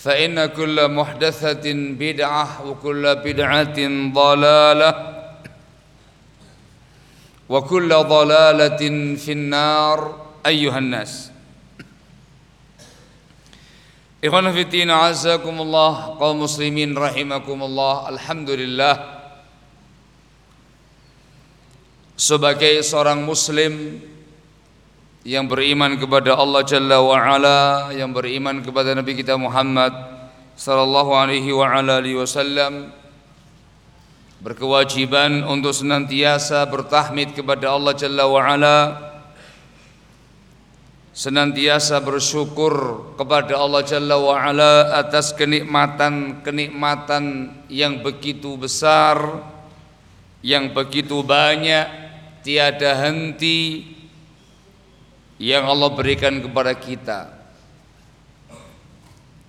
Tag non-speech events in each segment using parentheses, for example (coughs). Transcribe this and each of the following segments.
فإن كل محدثة بدعة وكل بدعة ضلالة وكل ضلالة في النار. أيها الناس إخوانا في الدين عزكم الله قوم مسلمين رحمكم الله الحمد لله sebagai seorang muslim yang beriman kepada Allah Jalla wa Ala, yang beriman kepada Nabi kita Muhammad sallallahu alaihi wa ala alihi wasallam berkewajiban untuk senantiasa bertahmid kepada Allah Jalla wa Ala senantiasa bersyukur kepada Allah Jalla wa Ala atas kenikmatan-kenikmatan yang begitu besar yang begitu banyak tiada henti yang Allah berikan kepada kita.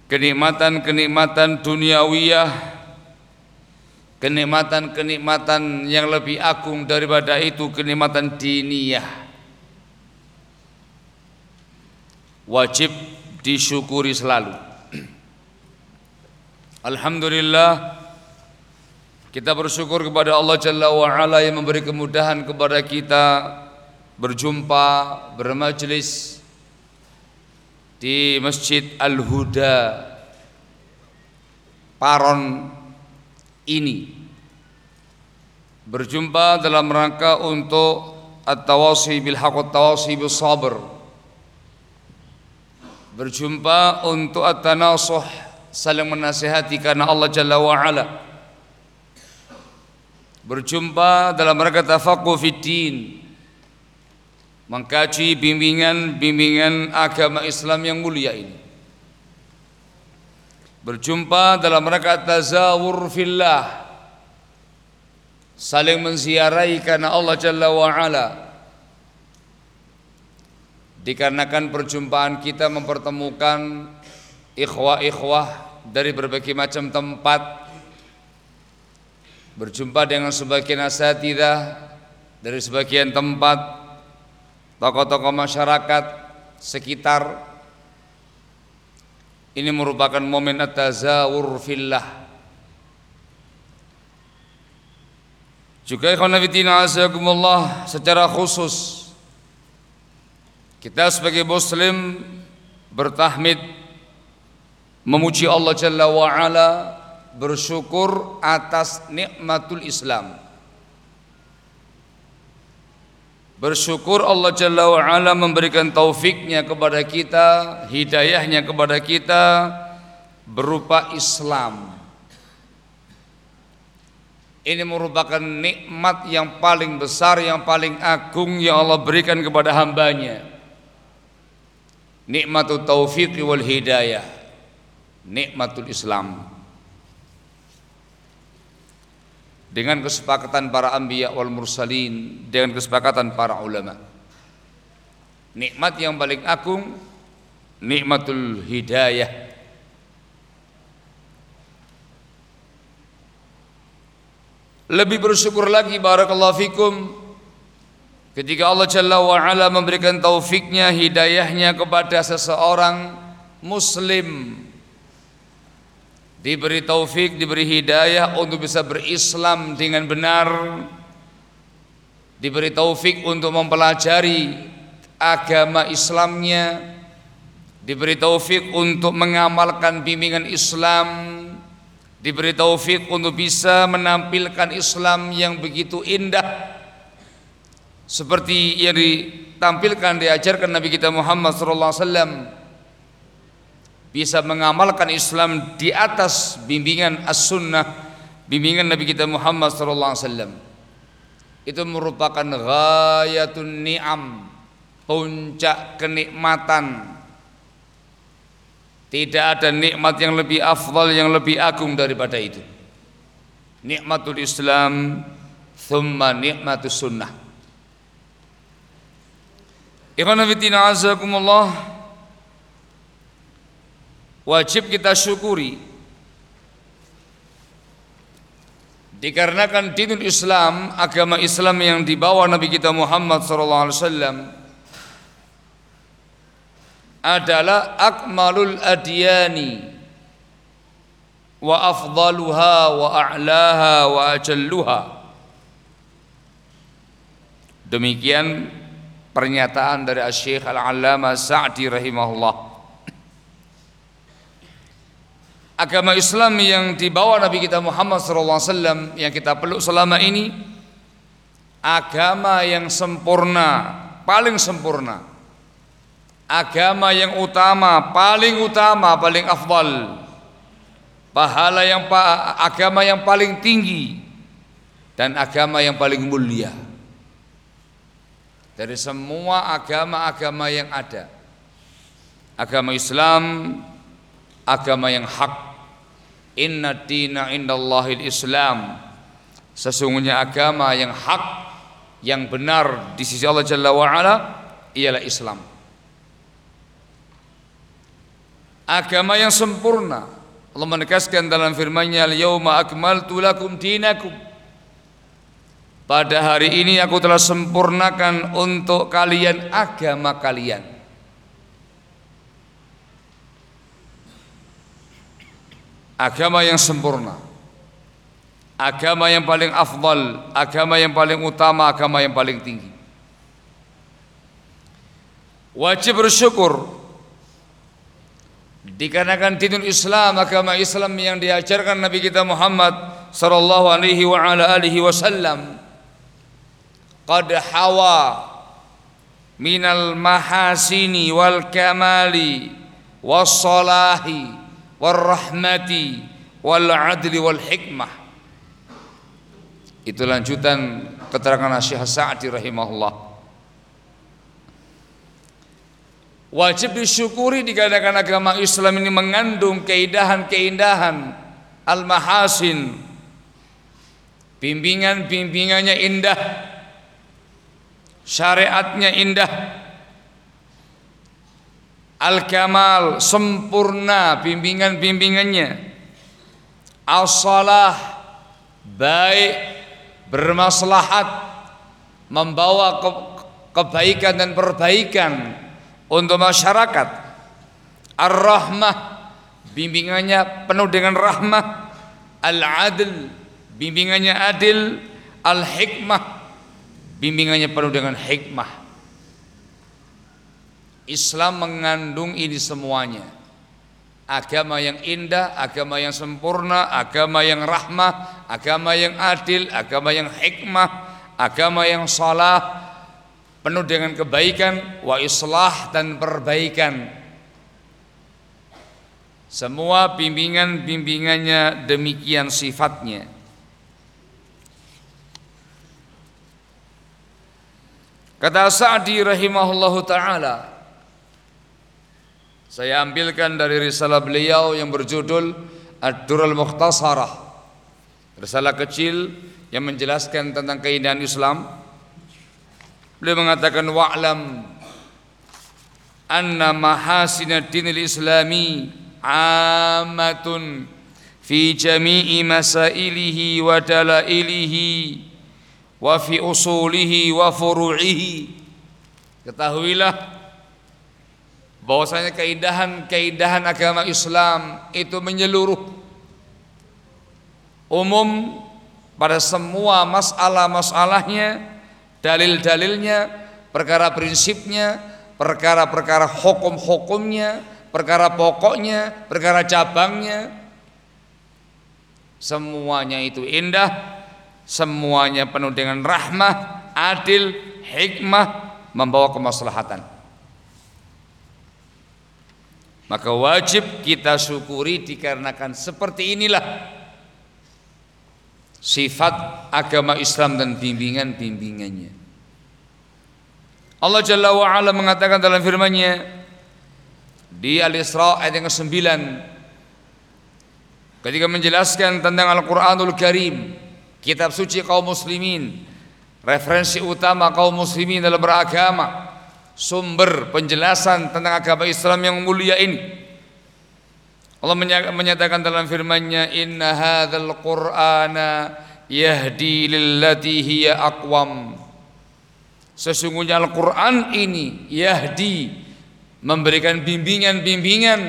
Kenikmatan-kenikmatan duniawiyah kenikmatan-kenikmatan yang lebih agung daripada itu kenikmatan diniyah. Wajib disyukuri selalu. Alhamdulillah kita bersyukur kepada Allah Jalla wa Ala yang memberi kemudahan kepada kita berjumpa bermajlis di Masjid Al-Huda Paron ini. Berjumpa dalam rangka untuk at-tawasi bil haqq at-tawasi bis sabr. Berjumpa untuk at-tanasuh saling menasihati karena Allah Jalla wa Ala. Berjumpa dalam rangka tafaqquh fid din mengkaji bimbingan-bimbingan agama Islam yang mulia ini. Berjumpa dalam rangka tazawur fillah. Saling menziarahi karena Allah Jalla wa Ala. Dikarenakan perjumpaan kita mempertemukan ikhwah-ikhwah dari berbagai macam tempat. Berjumpa dengan sebagian asatidah dari sebagian tempat tokoh-tokoh masyarakat sekitar ini merupakan momen at-tazawur fillah. Juga ikhwan azakumullah secara khusus kita sebagai muslim bertahmid memuji Allah Jalla wa ala bersyukur atas nikmatul Islam Bersyukur Allah Jalla wa ala memberikan taufiknya kepada kita, hidayahnya kepada kita berupa Islam. Ini merupakan nikmat yang paling besar, yang paling agung yang Allah berikan kepada hambanya. Nikmatul taufiq wal hidayah. Nikmatul Islam. Dengan kesepakatan para anbiya wal mursalin dengan kesepakatan para ulama. Nikmat yang paling agung nikmatul hidayah. Lebih bersyukur lagi barakallahu fikum ketika Allah Jalla wa ala memberikan taufiknya hidayahnya kepada seseorang muslim diberi taufik, diberi hidayah untuk bisa berislam dengan benar, diberi taufik untuk mempelajari agama Islamnya, diberi taufik untuk mengamalkan bimbingan Islam, diberi taufik untuk bisa menampilkan Islam yang begitu indah. Seperti yang ditampilkan diajarkan Nabi kita Muhammad wasallam bisa mengamalkan Islam di atas bimbingan as-sunnah bimbingan Nabi kita Muhammad wasallam. Itu merupakan ghayatun ni'am puncak kenikmatan. Tidak ada nikmat yang lebih afdal yang lebih agung daripada itu. Nikmatul Islam thumma nikmatus sunnah. Ikhwan fillah azakumullah wajib kita syukuri. Dikarenakan dinul Islam agama Islam yang dibawa Nabi kita Muhammad wasallam adalah akmalul adyani wa afdaluha wa a'laha wa ajalluha. Demikian pernyataan dari Syekh Al-Allamah Sa'di rahimahullah agama Islam yang dibawa Nabi kita Muhammad SAW yang kita peluk selama ini agama yang sempurna paling sempurna. Agama yang utama paling utama paling afdal. Pahala yang agama yang paling tinggi dan agama yang paling mulia. Dari semua agama-agama yang ada agama Islam agama yang hak Inna dina indallahil Islam Sesungguhnya agama yang hak Yang benar di sisi Allah Jalla wa'ala Ialah Islam. Agama yang sempurna. Allah menegaskan dalam firman-Nya Al-yawma akmaltu lakum dinakum. Pada hari ini aku telah sempurnakan untuk kalian agama kalian agama yang sempurna. Agama yang paling afdal agama yang paling utama agama yang paling tinggi. Wajib bersyukur. Dikarenakan dinul Islam agama Islam yang diajarkan Nabi kita Muhammad sallallahu alaihi wa ala alihi wasallam qad hawa minal mahasini wal kamali was salahi warahmati wal adli wal hikmah. Itu lanjutan keterangan Syekh Sa'di rahimahullah. Wajib disyukuri dikarenakan agama Islam ini mengandung keindahan-keindahan al-mahasin. Bimbingan-bimbingannya indah. Syariatnya indah Al-Kamal sempurna bimbingan-bimbingannya. As-salah baik bermaslahat membawa ke kebaikan dan perbaikan untuk masyarakat. Ar-Rahmah bimbingannya penuh dengan rahmah. Al-Adl bimbingannya adil. Al-hikmah bimbingannya penuh dengan hikmah. Islam mengandung ini semuanya. Agama yang indah, agama yang sempurna, agama yang rahmah, agama yang adil, agama yang hikmah, agama yang salah, penuh dengan kebaikan, wa islah dan perbaikan. Semua bimbingan-bimbingannya demikian sifatnya. Kata Sa'di rahimahullahu taala Saya ambilkan dari risalah beliau yang berjudul Ad-Durul Mukhtasarah. Risalah kecil yang menjelaskan tentang keindahan Islam. Beliau mengatakan wa'lam anna mahasina dinil islami ammatun fi jami'i masailihi wa dalailihi wa fi usulihi wa furu'ihi. Ketahuilah bahwasanya keindahan-keindahan agama Islam itu menyeluruh umum pada semua masalah-masalahnya dalil-dalilnya perkara prinsipnya perkara-perkara hukum-hukumnya perkara pokoknya, perkara cabangnya, semuanya itu indah, semuanya penuh dengan rahmah, adil, hikmah, membawa kemaslahatan. Maka wajib kita syukuri dikarenakan seperti inilah sifat agama Islam dan bimbingan-bimbingannya. Allah Jalla wa ala mengatakan dalam firman-Nya, di Al-Isra ayat yang ke-9 ketika menjelaskan tentang Al-Qur'anul Karim, kitab suci kaum muslimin, referensi utama kaum muslimin dalam beragama, sumber penjelasan tentang agama Islam yang mulia ini. Allah menyatakan dalam firman-Nya, "Inna hadzal Qur'ana yahdi lillati hiya aqwam." Sesungguhnya Al-Qur'an ini yahdi memberikan bimbingan-bimbingan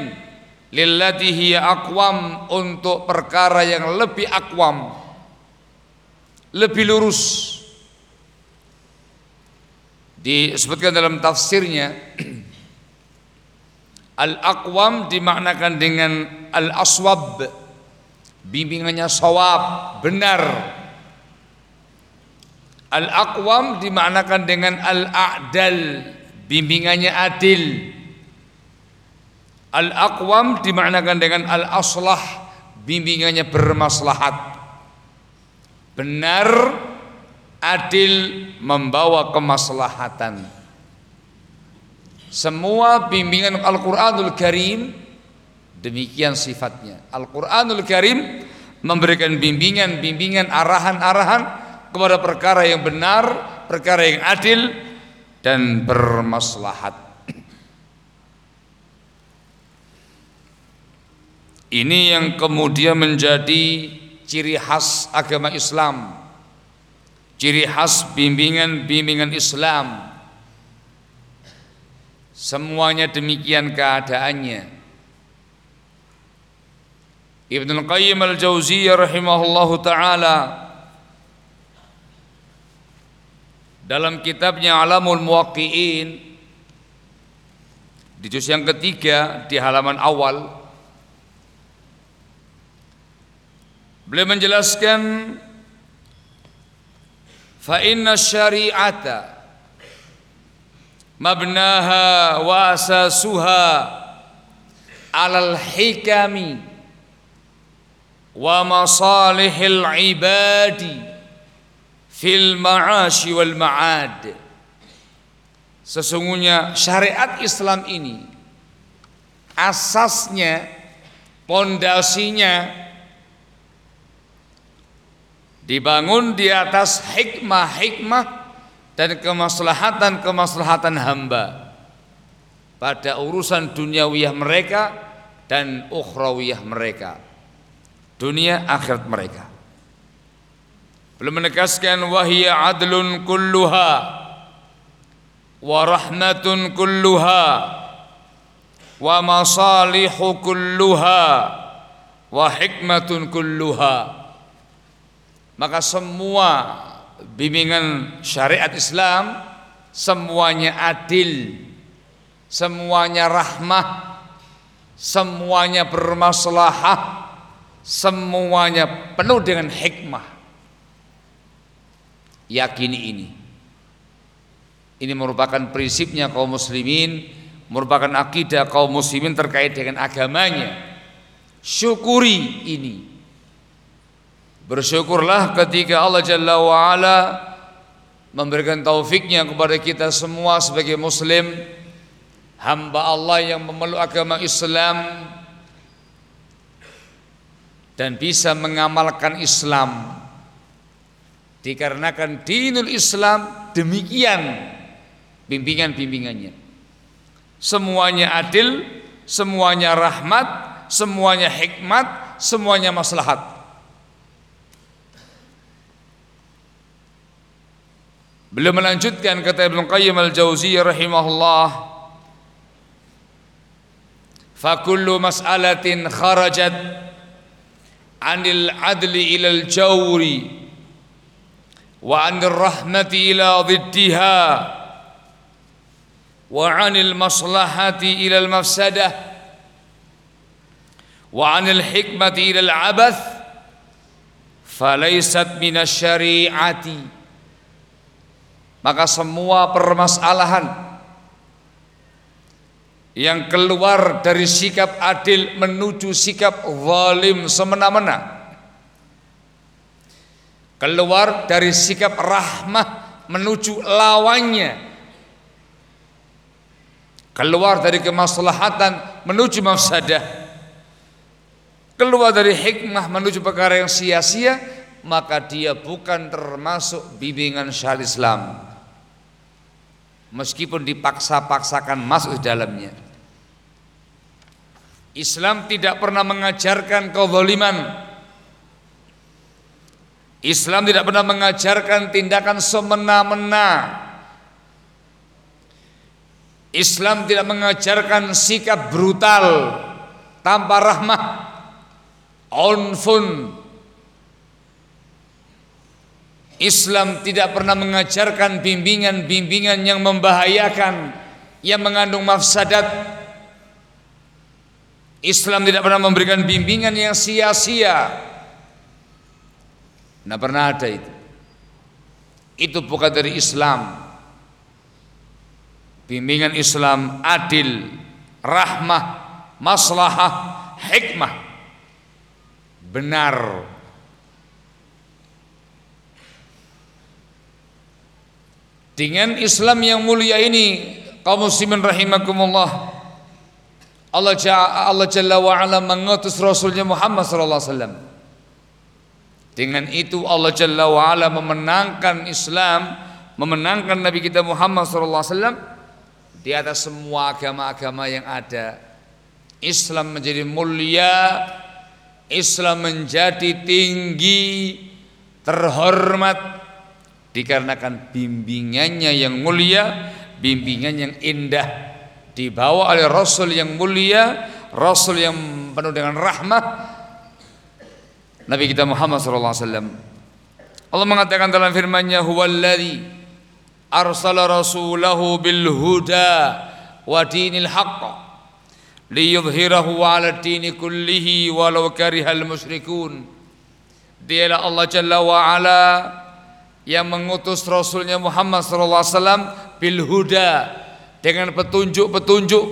lillati hiya aqwam untuk perkara yang lebih akwam lebih lurus disebutkan dalam tafsirnya al-aqwam dimaknakan dengan al-aswab bimbingannya sawab benar al-aqwam dimaknakan dengan al-a'dal bimbingannya adil Al-aqwam dimaknakan dengan al-aslah, bimbingannya bermaslahat. Benar, adil, membawa kemaslahatan. Semua bimbingan Al-Qur'anul Karim demikian sifatnya. Al-Qur'anul Karim memberikan bimbingan-bimbingan arahan-arahan kepada perkara yang benar, perkara yang adil dan bermaslahat. Ini yang kemudian menjadi ciri khas agama Islam. Ciri khas bimbingan-bimbingan Islam. Semuanya demikian keadaannya. Ibnu Qayyim Al-Jauziyah rahimahullahu taala dalam kitabnya Alamul Muwaqqi'in di juz yang ketiga di halaman awal Beliau menjelaskan fa inna syari'ata mabnaha wa asasuha alal hikami wa masalihil ibadi fil ma'ashi wal ma'ad. Sesungguhnya syariat Islam ini asasnya pondasinya dibangun di atas hikmah-hikmah dan kemaslahatan-kemaslahatan hamba. Pada urusan duniawiyah mereka dan ukhrawiyah mereka. Dunia akhirat mereka. Belum menegaskan wahia adlun kulluha wa rahmatun kulluha wa masalihu kulluha wa hikmatun kulluha maka semua bimbingan syariat Islam semuanya adil, semuanya rahmah, semuanya bermaslahah, semuanya penuh dengan hikmah. Yakini ini. Ini merupakan prinsipnya kaum muslimin, merupakan akidah kaum muslimin terkait dengan agamanya. Syukuri ini. Bersyukurlah ketika Allah Jalla wa'ala memberikan taufiknya kepada kita semua sebagai muslim. Hamba Allah yang memeluk agama Islam dan bisa mengamalkan Islam. Dikarenakan dinul Islam demikian bimbingan-bimbingannya. Semuanya adil semuanya rahmat semuanya hikmat semuanya maslahat Beliau melanjutkan kata Ibn Qayyim al-Jawziyah rahimahullah فَكُلُّ مَسْأَلَةٍ خَرَجَتْ عَنِ الْعَدْلِ إِلَى الْجَوْرِ وَعَنِ الرَّحْمَةِ إِلَى ضِدِّهَا وَعَنِ الْمَصْلَحَةِ إِلَى الْمَفْسَدَةِ وَعَنِ الْحِكْمَةِ إِلَى الْعَبَثِ فَلَيْسَتْ مِنَ الشَّرِيعَةِ maka semua permasalahan yang keluar dari sikap adil menuju sikap zalim semena-mena. Keluar dari sikap rahmah menuju lawannya keluar dari kemaslahatan menuju mafsadah. Keluar dari hikmah menuju perkara yang sia-sia maka dia bukan termasuk bimbingan syariat Islam meskipun dipaksa-paksakan masuk dalamnya. Islam tidak pernah mengajarkan kezaliman. Islam tidak pernah mengajarkan tindakan semena-mena. Islam tidak mengajarkan sikap brutal tanpa rahmah. Onfun Islam tidak pernah mengajarkan bimbingan-bimbingan yang membahayakan, yang mengandung mafsadat. Islam tidak pernah memberikan bimbingan yang sia-sia. Nah pernah ada itu. Itu bukan dari Islam. Bimbingan Islam adil, rahmah, maslahah, hikmah. Benar Dengan Islam yang mulia ini kaum muslimin rahimakumullah Allah Allah Jalla wa ala mengutus Rasulnya Muhammad sallallahu alaihi wasallam. Dengan itu Allah Jalla wa ala memenangkan Islam, memenangkan Nabi kita Muhammad sallallahu alaihi wasallam di atas semua agama-agama yang ada. Islam menjadi mulia, Islam menjadi tinggi, terhormat, dikarenakan bimbingannya yang mulia, bimbingan yang indah dibawa oleh Rasul yang mulia, Rasul yang penuh dengan rahmah Nabi kita Muhammad wasallam. Allah mengatakan dalam firman-Nya huwallazi arsala rasulahu bil huda wa dinil haqq liyudhhirahu 'ala dini kullihi walau karihal musyrikun. Dialah Allah Jalla wa ala yang mengutus Rasulnya Muhammad SAW bil huda dengan petunjuk-petunjuk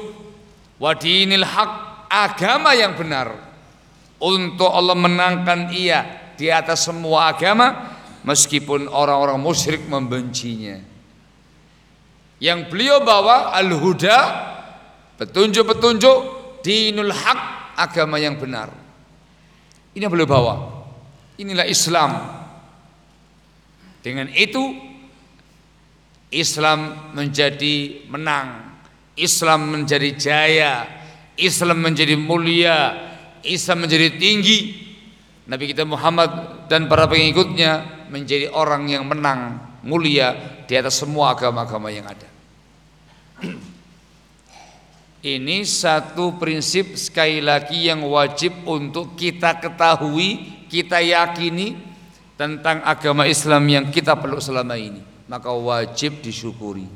wadinil haq agama yang benar. Untuk Allah menangkan ia di atas semua agama meskipun orang-orang musyrik membencinya. Yang beliau bawa al-huda petunjuk-petunjuk dinul haq agama yang benar. Ini yang beliau bawa. Inilah Islam dengan itu Islam menjadi menang, Islam menjadi jaya, Islam menjadi mulia, Islam menjadi tinggi. Nabi kita Muhammad dan para pengikutnya menjadi orang yang menang, mulia di atas semua agama-agama yang ada. (clears throat) Ini satu prinsip sekali lagi yang wajib untuk kita ketahui, kita yakini tentang agama Islam yang kita peluk selama ini maka wajib disyukuri.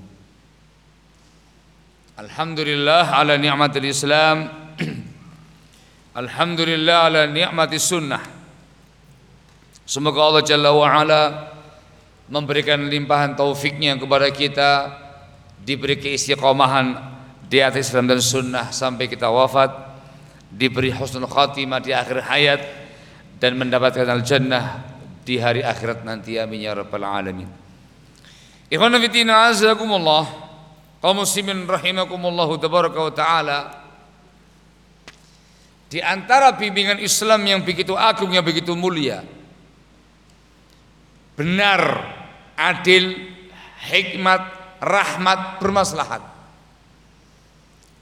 Alhamdulillah ala ni'matil Islam. (clears throat) Alhamdulillah ala ni'matis sunnah. Semoga Allah Jalla wa'ala memberikan limpahan taufiknya kepada kita diberi keistiqomahan di atas Islam dan sunnah sampai kita wafat diberi husnul khatimah di akhir hayat dan mendapatkan al-jannah di hari akhirat nanti amin ya rabbal alamin ikhwan fillah azakumullah kaum muslimin rahimakumullah tabaraka wa taala di antara bimbingan Islam yang begitu agung yang begitu mulia benar, adil, hikmat, rahmat, bermaslahat.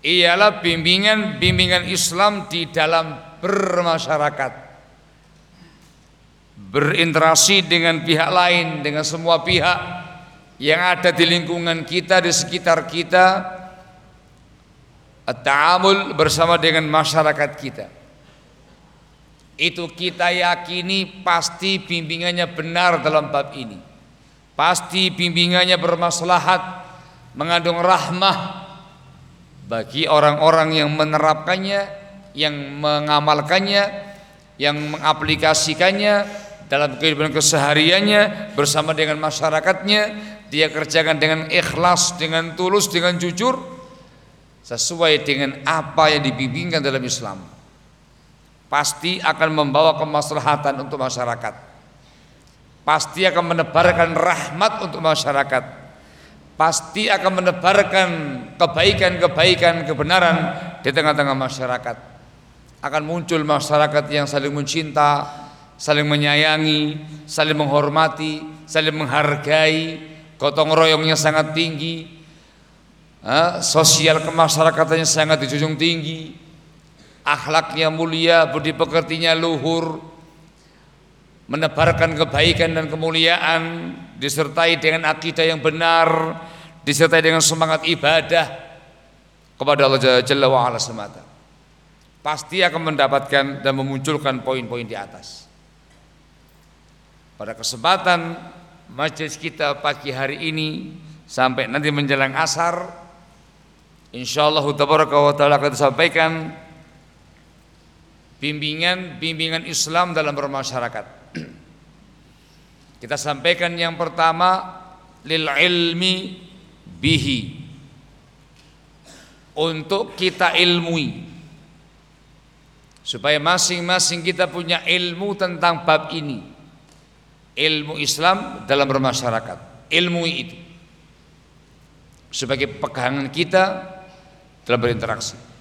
Ialah bimbingan-bimbingan Islam di dalam bermasyarakat. Berinteraksi dengan pihak lain, dengan semua pihak yang ada di lingkungan kita, di sekitar kita. Ta'amul bersama dengan masyarakat kita itu kita yakini pasti bimbingannya benar dalam bab ini pasti bimbingannya bermaslahat mengandung rahmah bagi orang-orang yang menerapkannya yang mengamalkannya yang mengaplikasikannya dalam kehidupan kesehariannya bersama dengan masyarakatnya dia kerjakan dengan ikhlas dengan tulus dengan jujur sesuai dengan apa yang dibimbingkan dalam Islam pasti akan membawa kemaslahatan untuk masyarakat. Pasti akan menebarkan rahmat untuk masyarakat. Pasti akan menebarkan kebaikan-kebaikan, kebenaran di tengah-tengah masyarakat. Akan muncul masyarakat yang saling mencinta, saling menyayangi, saling menghormati, saling menghargai, gotong royongnya sangat tinggi, sosial kemasyarakatan sangat dijunjung tinggi, akhlaknya mulia, budi pekertinya luhur, menebarkan kebaikan dan kemuliaan, disertai dengan akidah yang benar, disertai dengan semangat ibadah kepada Allah Jalla wa ala semata. Pasti akan mendapatkan dan memunculkan poin-poin di atas. Pada kesempatan majelis kita pagi hari ini sampai nanti menjelang asar, insyaallah taala akan disampaikan bimbingan-bimbingan Islam dalam bermasyarakat. (clears throat) Kita sampaikan yang pertama lil ilmi bihi. Untuk kita ilmui. Supaya masing-masing kita punya ilmu tentang bab ini ilmu Islam dalam bermasyarakat ilmu itu sebagai pegangan kita dalam berinteraksi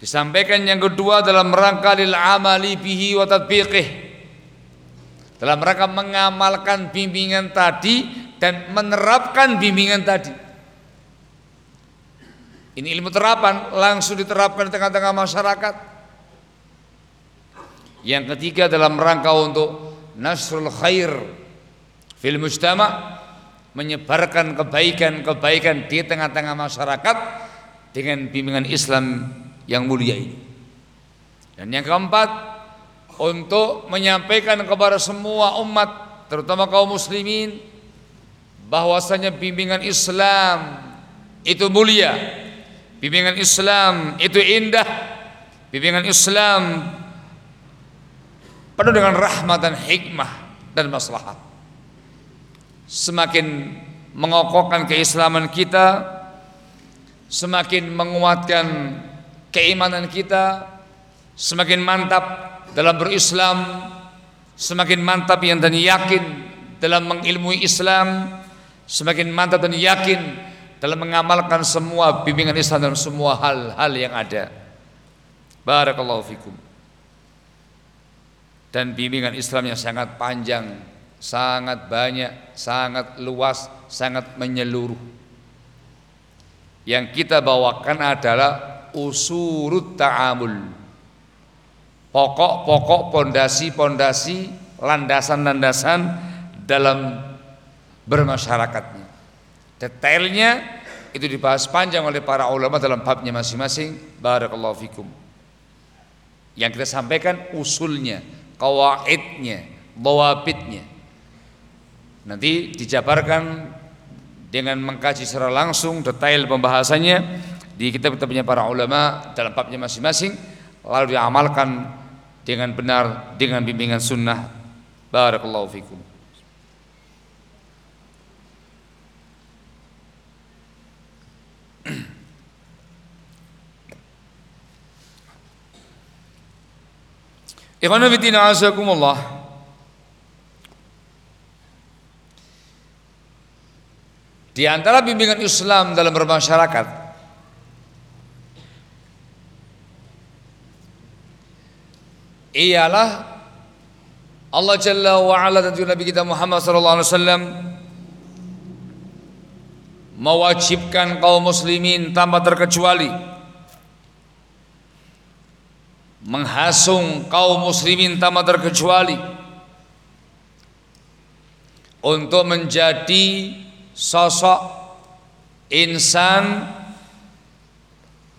Disampaikan yang kedua dalam rangka lil amali bihi wa tatbiqih. Dalam rangka mengamalkan bimbingan tadi dan menerapkan bimbingan tadi. Ini ilmu terapan langsung diterapkan di tengah-tengah masyarakat. Yang ketiga dalam rangka untuk nasrul khair fil mujtama menyebarkan kebaikan-kebaikan di tengah-tengah masyarakat dengan bimbingan Islam yang mulia ini. Dan yang keempat, untuk menyampaikan kepada semua umat, terutama kaum muslimin, bahwasanya bimbingan Islam itu mulia, bimbingan Islam itu indah, bimbingan Islam penuh dengan rahmat dan hikmah dan maslahat. Semakin mengokohkan keislaman kita, semakin menguatkan keimanan kita semakin mantap dalam berislam, semakin mantap yang dan yakin dalam mengilmui Islam, semakin mantap dan yakin dalam mengamalkan semua bimbingan Islam dalam semua hal-hal yang ada. Barakallahu fikum. Dan bimbingan Islam yang sangat panjang, sangat banyak, sangat luas, sangat menyeluruh. Yang kita bawakan adalah usurut ta'amul. Pokok-pokok pondasi-pondasi landasan-landasan dalam bermasyarakatnya. Detailnya itu dibahas panjang oleh para ulama dalam babnya masing-masing. Barakallahu fikum. Yang kita sampaikan usulnya kawaidnya dawabitnya. Nanti dijabarkan dengan mengkaji secara langsung detail pembahasannya di kitab-kitabnya para ulama dalam babnya masing-masing. Lalu diamalkan dengan benar dengan bimbingan sunnah. Barakallahu fikum Ikhwan fillah azakumullah Di antara bimbingan Islam dalam bermasyarakat ialah Allah Jalla wa Ala dan Nabi kita Muhammad sallallahu alaihi wasallam mewajibkan kaum muslimin tanpa terkecuali menghasung kaum muslimin tanpa terkecuali untuk menjadi sosok insan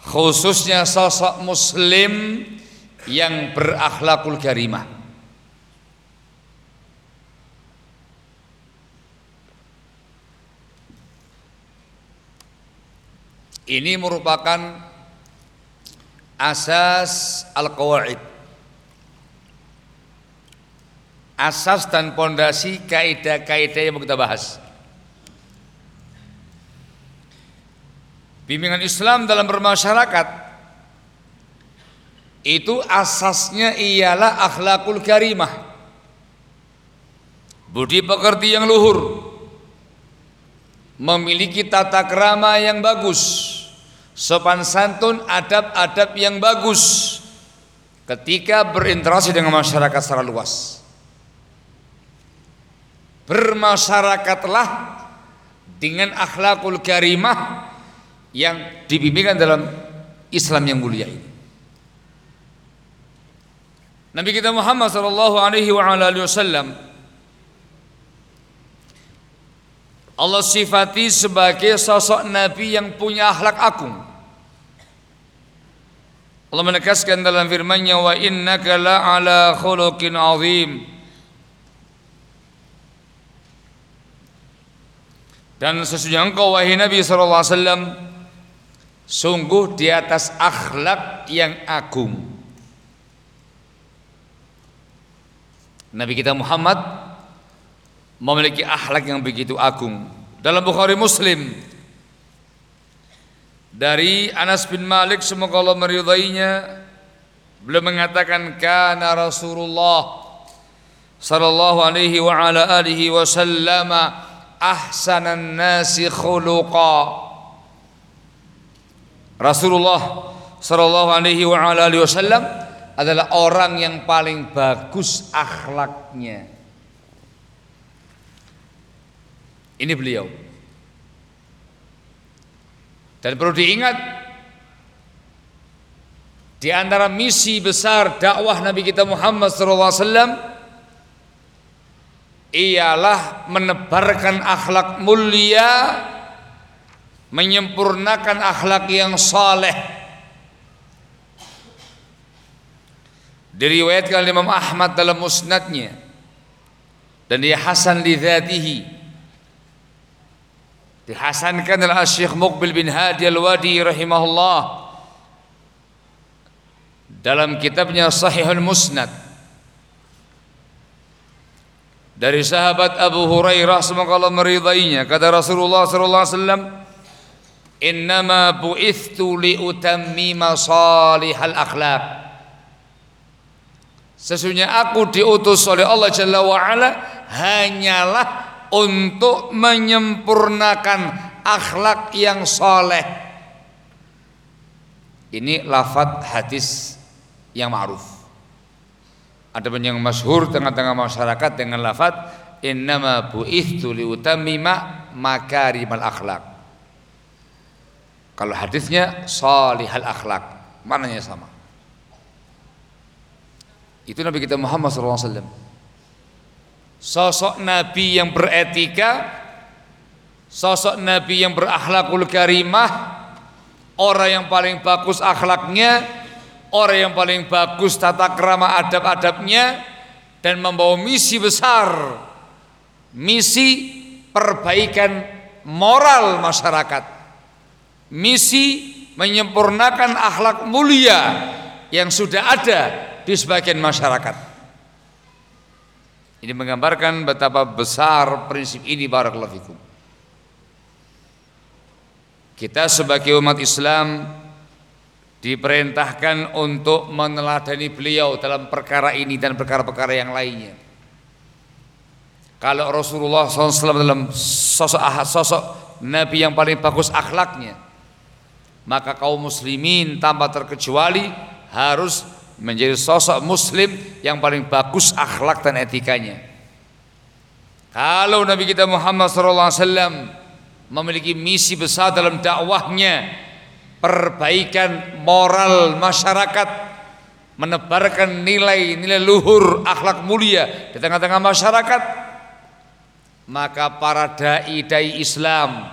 khususnya sosok muslim yang berakhlakul karimah. Ini merupakan asas al-qawaid. Asas dan pondasi kaidah-kaidah yang kita bahas. Bimbingan Islam dalam bermasyarakat itu asasnya ialah akhlakul karimah. Budi pekerti yang luhur. Memiliki tata kerama yang bagus sopan santun, adab-adab yang bagus ketika berinteraksi dengan masyarakat secara luas. Bermasyarakatlah dengan akhlakul karimah yang dibimbingkan dalam Islam yang mulia ini. Nabi kita Muhammad sallallahu alaihi wasallam Allah sifati sebagai sosok nabi yang punya akhlak agung. Allah menegaskan dalam firman-Nya wa innaka la ala khuluqin azim. Dan sesungguhnya engkau wahai Nabi sallallahu alaihi wasallam sungguh di atas akhlak yang agung. Nabi kita Muhammad memiliki akhlak yang begitu agung. Dalam Bukhari Muslim dari Anas bin Malik semoga Allah meridainya beliau mengatakan kana Rasulullah sallallahu alaihi wa ala alihi wasallam ahsanan nasi khuluqa Rasulullah sallallahu alaihi wa ala alihi wasallam adalah orang yang paling bagus akhlaknya ini beliau. Dan perlu diingat di antara misi besar dakwah Nabi kita Muhammad SAW ialah menebarkan akhlak mulia, menyempurnakan akhlak yang saleh. Diriwayatkan Imam Ahmad dalam musnadnya. Dan dia hasan li dihasankan oleh Syekh Muqbil bin Hadi Al-Wadi rahimahullah dalam kitabnya Sahihul Musnad. Dari sahabat Abu Hurairah semoga Allah meridainya. Kata Rasulullah sallallahu alaihi wasallam innama bu'ithtu li utammima salihal akhlaq. Sesungguhnya aku diutus oleh Allah Jalla wa ala hanyalah untuk menyempurnakan akhlak yang soleh. Ini lafad hadis yang ma'ruf. Ada pun yang masyhur tengah-tengah masyarakat dengan lafad innama bu'ithtu liutammima makarimal akhlak. Kalau hadisnya salihal akhlak, mananya sama. Itu Nabi kita Muhammad SAW sosok nabi yang beretika sosok nabi yang berakhlakul karimah orang yang paling bagus akhlaknya orang yang paling bagus tata kerama adab-adabnya dan membawa misi besar misi perbaikan moral masyarakat. Misi menyempurnakan akhlak mulia yang sudah ada di sebagian masyarakat ini menggambarkan betapa besar prinsip ini barakallahu fikum kita sebagai umat Islam diperintahkan untuk meneladani beliau dalam perkara ini dan perkara-perkara yang lainnya. Kalau Rasulullah SAW dalam sosok ahad, sosok Nabi yang paling bagus akhlaknya, maka kaum muslimin tanpa terkecuali harus menjadi sosok muslim yang paling bagus akhlak dan etikanya. Kalau Nabi kita Muhammad SAW memiliki misi besar dalam dakwahnya, perbaikan moral masyarakat menebarkan nilai-nilai luhur akhlak mulia di tengah-tengah masyarakat maka para dai-dai Islam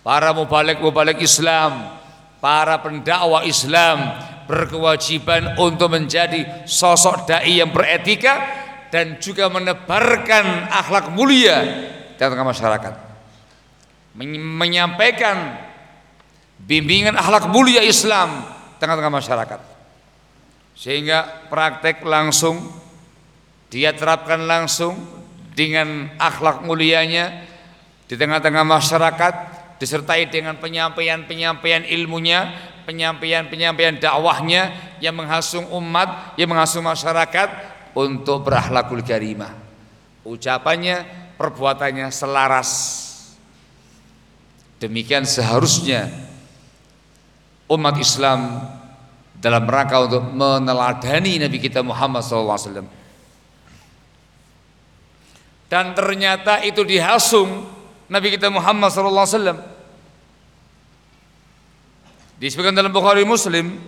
para mubalik-mubalik Islam para pendakwa Islam berkewajiban untuk menjadi sosok dai yang beretika dan juga menebarkan akhlak mulia di tengah masyarakat. Menyampaikan bimbingan akhlak mulia Islam tengah-tengah masyarakat. Sehingga praktek langsung dia terapkan langsung dengan akhlak mulianya di tengah-tengah masyarakat disertai dengan penyampaian-penyampaian ilmunya penyampaian-penyampaian dakwahnya yang menghasung umat yang menghasung masyarakat untuk berakhlakul karimah ucapannya perbuatannya selaras demikian seharusnya umat Islam dalam rangka untuk meneladani Nabi kita Muhammad SAW. Dan ternyata itu dihasung Nabi kita Muhammad SAW. Disebutkan dalam Bukhari Muslim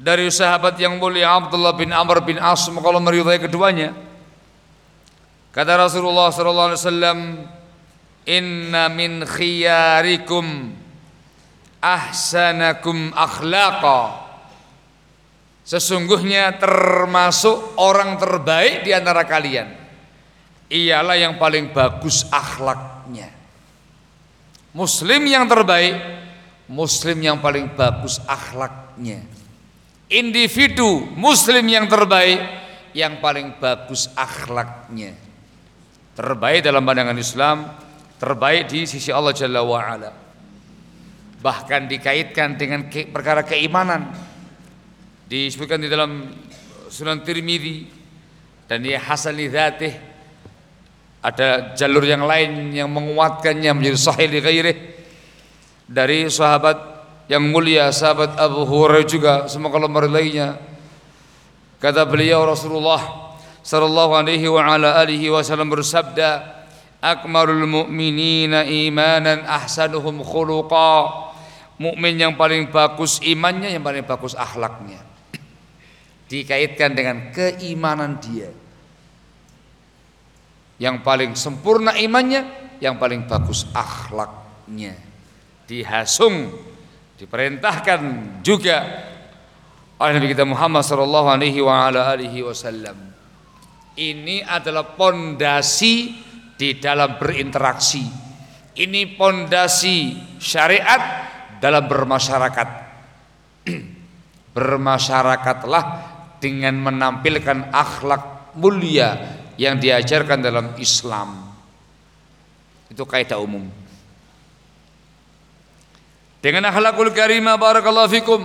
dari sahabat yang mulia Abdullah bin Amr bin As kalau meridai keduanya. Kata Rasulullah SAW, Inna min khiyarikum ahsanakum akhlaqa Sesungguhnya termasuk orang terbaik di antara kalian ialah yang paling bagus akhlaknya. Muslim yang terbaik, muslim yang paling bagus akhlaknya. Individu muslim yang terbaik yang paling bagus akhlaknya. Terbaik dalam pandangan Islam, terbaik di sisi Allah Jalla wa ala bahkan dikaitkan dengan perkara keimanan disebutkan di dalam Sunan Tirmidzi dan dia hasan lidzatih ada jalur yang lain yang menguatkannya menjadi sahih li ghairih dari sahabat yang mulia sahabat Abu Hurairah juga semoga Allah meridainya kata beliau Rasulullah sallallahu alaihi wa ala alihi wasallam bersabda akmalul mu'minina imanan ahsanuhum khuluqa mukmin yang paling bagus imannya, yang paling bagus akhlaknya. Dikaitkan dengan keimanan dia. Yang paling sempurna imannya, yang paling bagus akhlaknya. Dihasung, diperintahkan juga oleh Nabi kita Muhammad sallallahu alaihi wasallam. Ini adalah pondasi di dalam berinteraksi. Ini pondasi syariat dalam bermasyarakat (clears throat) bermasyarakatlah dengan menampilkan akhlak mulia yang diajarkan dalam Islam itu kaidah umum dengan akhlakul karimah barakallahu fikum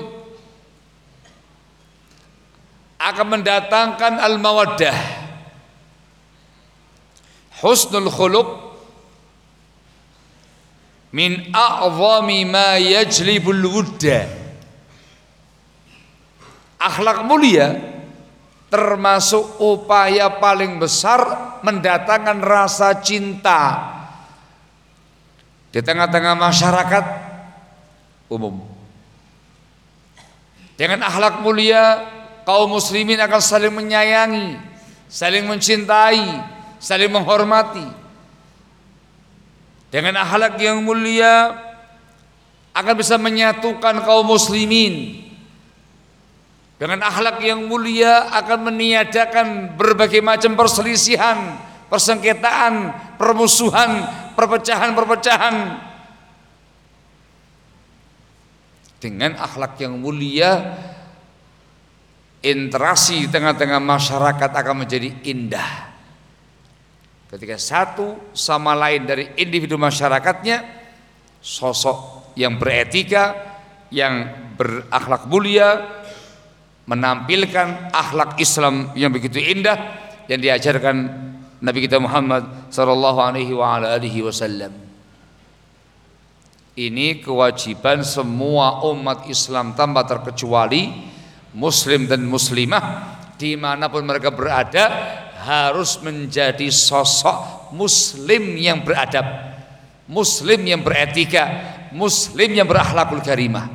akan mendatangkan al-mawaddah husnul khuluq min a'zami ma yajlibul wudda. Akhlak mulia termasuk upaya paling besar mendatangkan rasa cinta di tengah-tengah masyarakat umum. Dengan akhlak mulia kaum muslimin akan saling menyayangi saling mencintai saling menghormati. Dengan akhlak yang mulia akan bisa menyatukan kaum muslimin. Dengan akhlak yang mulia akan meniadakan berbagai macam perselisihan, persengketaan, permusuhan, perpecahan-perpecahan. Dengan akhlak yang mulia, interaksi di tengah-tengah masyarakat akan menjadi indah. Ketika satu sama lain dari individu masyarakatnya sosok yang beretika, yang berakhlak mulia, menampilkan akhlak Islam yang begitu indah yang diajarkan Nabi kita Muhammad sallallahu alaihi wa alihi wasallam. Ini kewajiban semua umat Islam tanpa terkecuali muslim dan muslimah di mana pun mereka berada harus menjadi sosok muslim yang beradab muslim yang beretika muslim yang berakhlakul karimah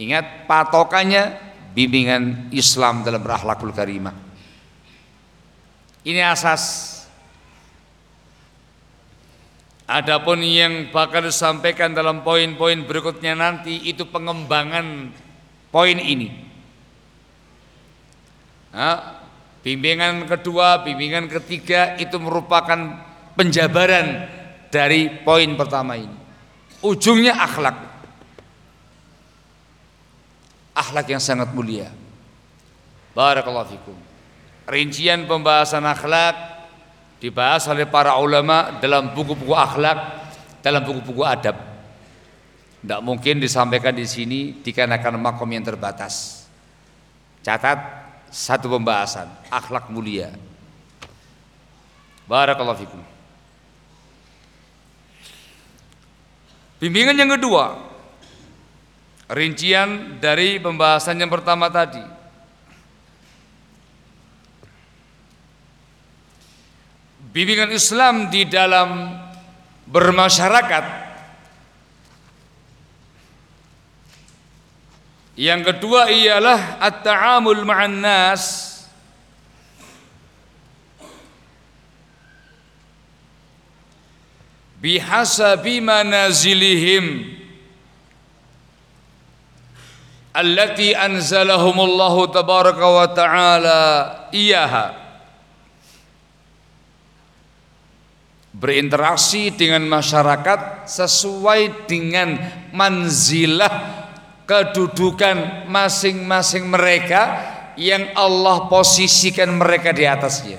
ingat patokannya bimbingan Islam dalam berakhlakul karimah. Ini asas. Adapun yang bakal disampaikan dalam poin-poin berikutnya nanti itu pengembangan poin ini. Nah, bimbingan kedua, bimbingan ketiga itu merupakan penjabaran dari poin pertama ini. Ujungnya akhlak akhlak yang sangat mulia. Barakallahu fikum. Rincian pembahasan akhlak dibahas oleh para ulama dalam buku-buku akhlak, dalam buku-buku adab. Tidak mungkin disampaikan di sini dikarenakan makom yang terbatas. Catat satu pembahasan akhlak mulia. Barakallahu fikum. Bimbingan yang kedua rincian dari pembahasan yang pertama tadi. Bimbingan Islam di dalam bermasyarakat. Yang kedua ialah at-ta'amul ma'an nas bihasabi manazilihim allati anzalahumullahu tabaraka wa ta'ala iyaha berinteraksi dengan masyarakat sesuai dengan manzilah kedudukan masing-masing mereka yang Allah posisikan mereka di atasnya.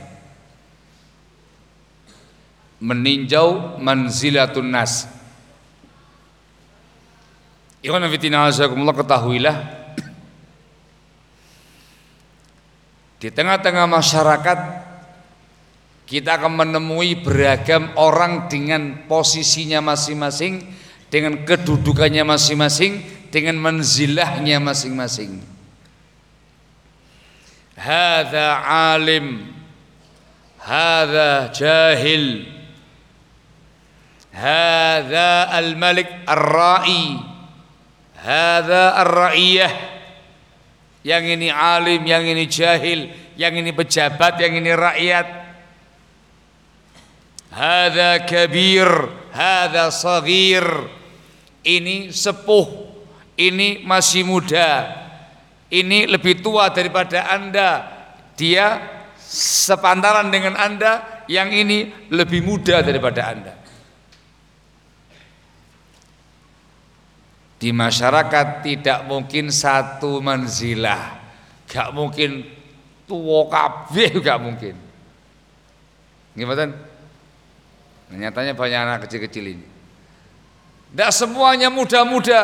Meninjau manzilatun nas. Ikhwan fitina ketahuilah di tengah-tengah masyarakat kita akan menemui beragam orang dengan posisinya masing-masing, dengan kedudukannya masing-masing, dengan menzilahnya masing-masing. Hada alim, hada jahil, hada al-malik ar-ra'i, Hada ar-ra'iyah Yang ini alim, yang ini jahil Yang ini pejabat, yang ini rakyat Hada kabir Hada sagir Ini sepuh Ini masih muda Ini lebih tua daripada anda Dia sepantaran dengan anda Yang ini lebih muda daripada anda Di masyarakat tidak mungkin satu manzilah. Gak mungkin tua kabeh gak mungkin. Gimana? Nah, nyatanya banyak anak kecil-kecil ini. Tidak semuanya muda-muda.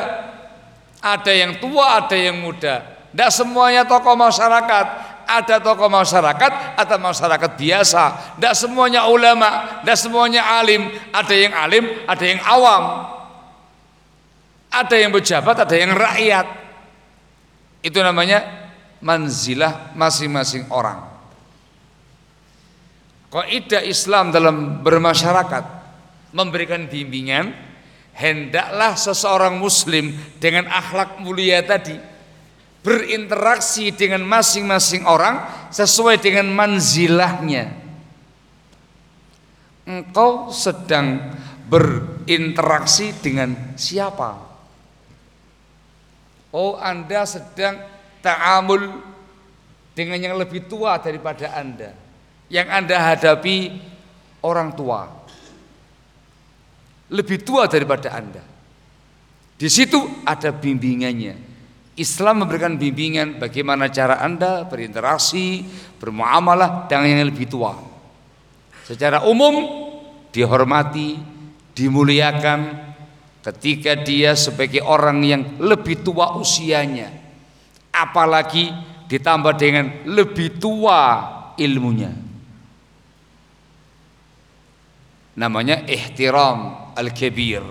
Ada yang tua, ada yang muda. Tidak semuanya tokoh masyarakat. Ada tokoh masyarakat, atau masyarakat biasa. Tidak semuanya ulama, tidak semuanya alim. Ada yang alim, ada yang awam. Ada yang pejabat, ada yang rakyat. Itu namanya manzilah masing-masing orang. Kaidah Islam dalam bermasyarakat memberikan bimbingan hendaklah seseorang muslim dengan akhlak mulia tadi berinteraksi dengan masing-masing orang sesuai dengan manzilahnya. Engkau sedang berinteraksi dengan siapa? Oh Anda sedang ta'amul dengan yang lebih tua daripada Anda. Yang Anda hadapi orang tua. Lebih tua daripada Anda. Di situ ada bimbingannya. Islam memberikan bimbingan bagaimana cara Anda berinteraksi, bermuamalah dengan yang lebih tua. Secara umum dihormati, dimuliakan ketika dia sebagai orang yang lebih tua usianya. Apalagi ditambah dengan lebih tua ilmunya. Namanya ihtiram al-kabir.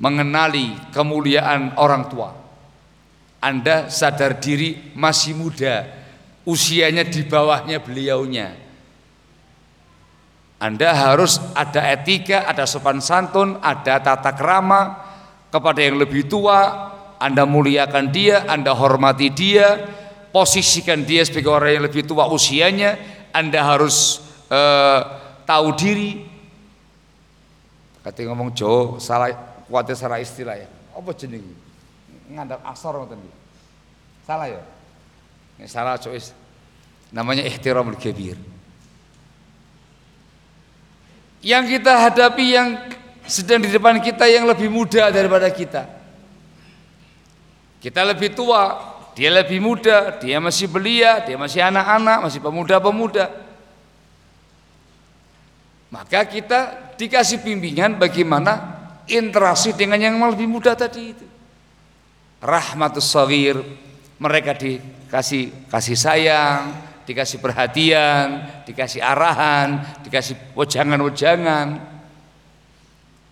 Mengenali kemuliaan orang tua. Anda sadar diri masih muda, usianya di bawahnya beliaunya. Anda harus ada etika, ada sopan santun, ada tata krama kepada yang lebih tua, anda muliakan dia, Anda hormati dia, posisikan dia sebagai orang yang lebih tua usianya, Anda harus uh, tahu diri. Kata ngomong Jo, salah kuatnya salah istilah ya. Apa jenis? Ngandap asor ngoten Salah ya? Ini salah cois. Namanya ihtiramul kabir. Yang kita hadapi yang sedang di depan kita yang lebih muda daripada kita. Kita lebih tua, dia lebih muda, dia masih belia, dia masih anak-anak, masih pemuda-pemuda. Maka kita dikasih bimbingan bagaimana interaksi dengan yang lebih muda tadi itu. Rahmatus sawir, mereka dikasih kasih sayang, dikasih perhatian, dikasih arahan, dikasih wejangan-wejangan.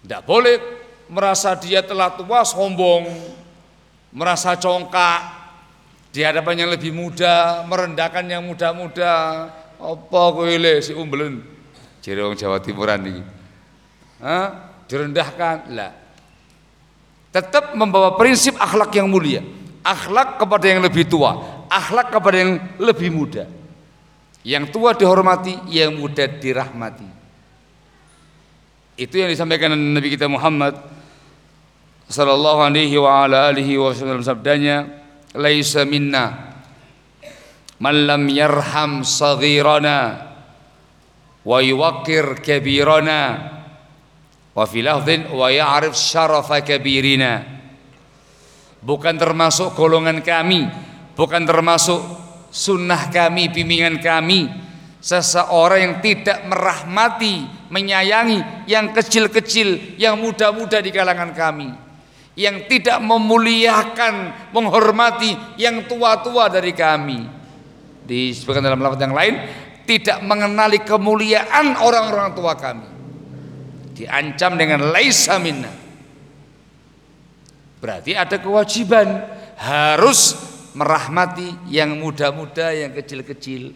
Tidak boleh merasa dia telah tua sombong, merasa congkak di hadapan yang lebih muda, merendahkan yang muda-muda. Apa kowe si umbelen? Jere wong Jawa Timuran iki. Hah? Direndahkan lah. Tetap membawa prinsip akhlak yang mulia. Akhlak kepada yang lebih tua, akhlak kepada yang lebih muda. Yang tua dihormati, yang muda dirahmati. Itu yang disampaikan Nabi kita Muhammad sallallahu alaihi wa ala alihi wasallam sabdanya laisa minna man lam yarham saghirana wa yuwaqqir kabirana wa fi lafdhin wa ya'rif syarafa kabirina. Bukan termasuk golongan kami bukan termasuk sunnah kami bimbingan kami. Seseorang yang tidak merahmati menyayangi yang kecil-kecil yang muda-muda di kalangan kami. Yang tidak memuliakan, menghormati yang tua-tua dari kami. Disebutkan dalam lafaz yang lain, tidak mengenali kemuliaan orang-orang tua kami. Diancam dengan laisa minna. Berarti ada kewajiban. Harus merahmati yang muda-muda, yang kecil-kecil,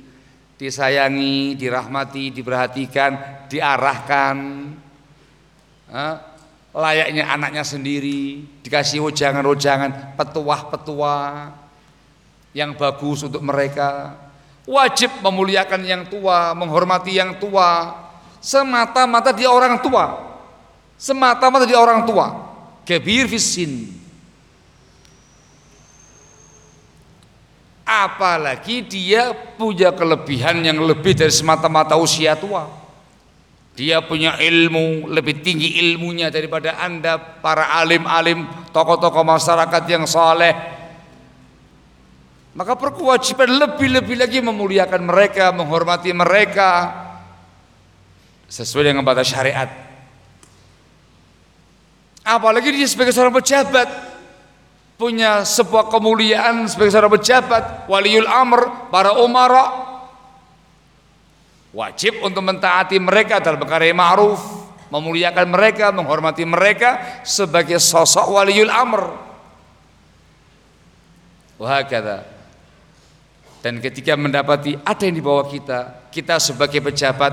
disayangi, dirahmati, diperhatikan, diarahkan. Layaknya anaknya sendiri dikasih ujangan-ujangan petuah-petuah yang bagus untuk mereka wajib memuliakan yang tua menghormati yang tua. Semata-mata dia orang tua. Semata-mata dia orang tua. Kebir fisin apalagi dia punya kelebihan yang lebih dari semata-mata usia tua. Dia punya ilmu, lebih tinggi ilmunya daripada Anda para alim-alim, tokoh-tokoh masyarakat yang saleh. Maka berkewajiban lebih-lebih lagi memuliakan mereka, menghormati mereka sesuai dengan batas syariat. Apalagi dia sebagai seorang pejabat punya sebuah kemuliaan sebagai seorang pejabat, waliul amr, para umara, Wajib untuk mentaati mereka dalam perkara yang ma'ruf, memuliakan mereka, menghormati mereka sebagai sosok waliul amr. Wahakata. Dan ketika mendapati ada yang di bawah kita, kita sebagai pejabat,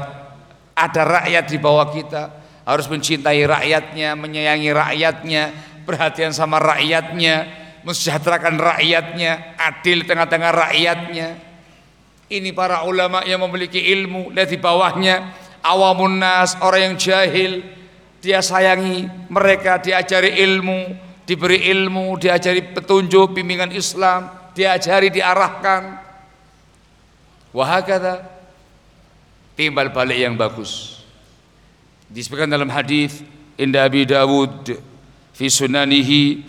ada rakyat di bawah kita, harus mencintai rakyatnya, menyayangi rakyatnya, perhatian sama rakyatnya, mensejahterakan rakyatnya, adil tengah-tengah rakyatnya. Ini para ulama yang memiliki ilmu lihat di bawahnya awamun nas orang yang jahil dia sayangi mereka diajari ilmu diberi ilmu diajari petunjuk bimbingan Islam diajari diarahkan Wahakata timbal balik yang bagus. Disebutkan dalam hadis inda Abi Dawud fi sunanihi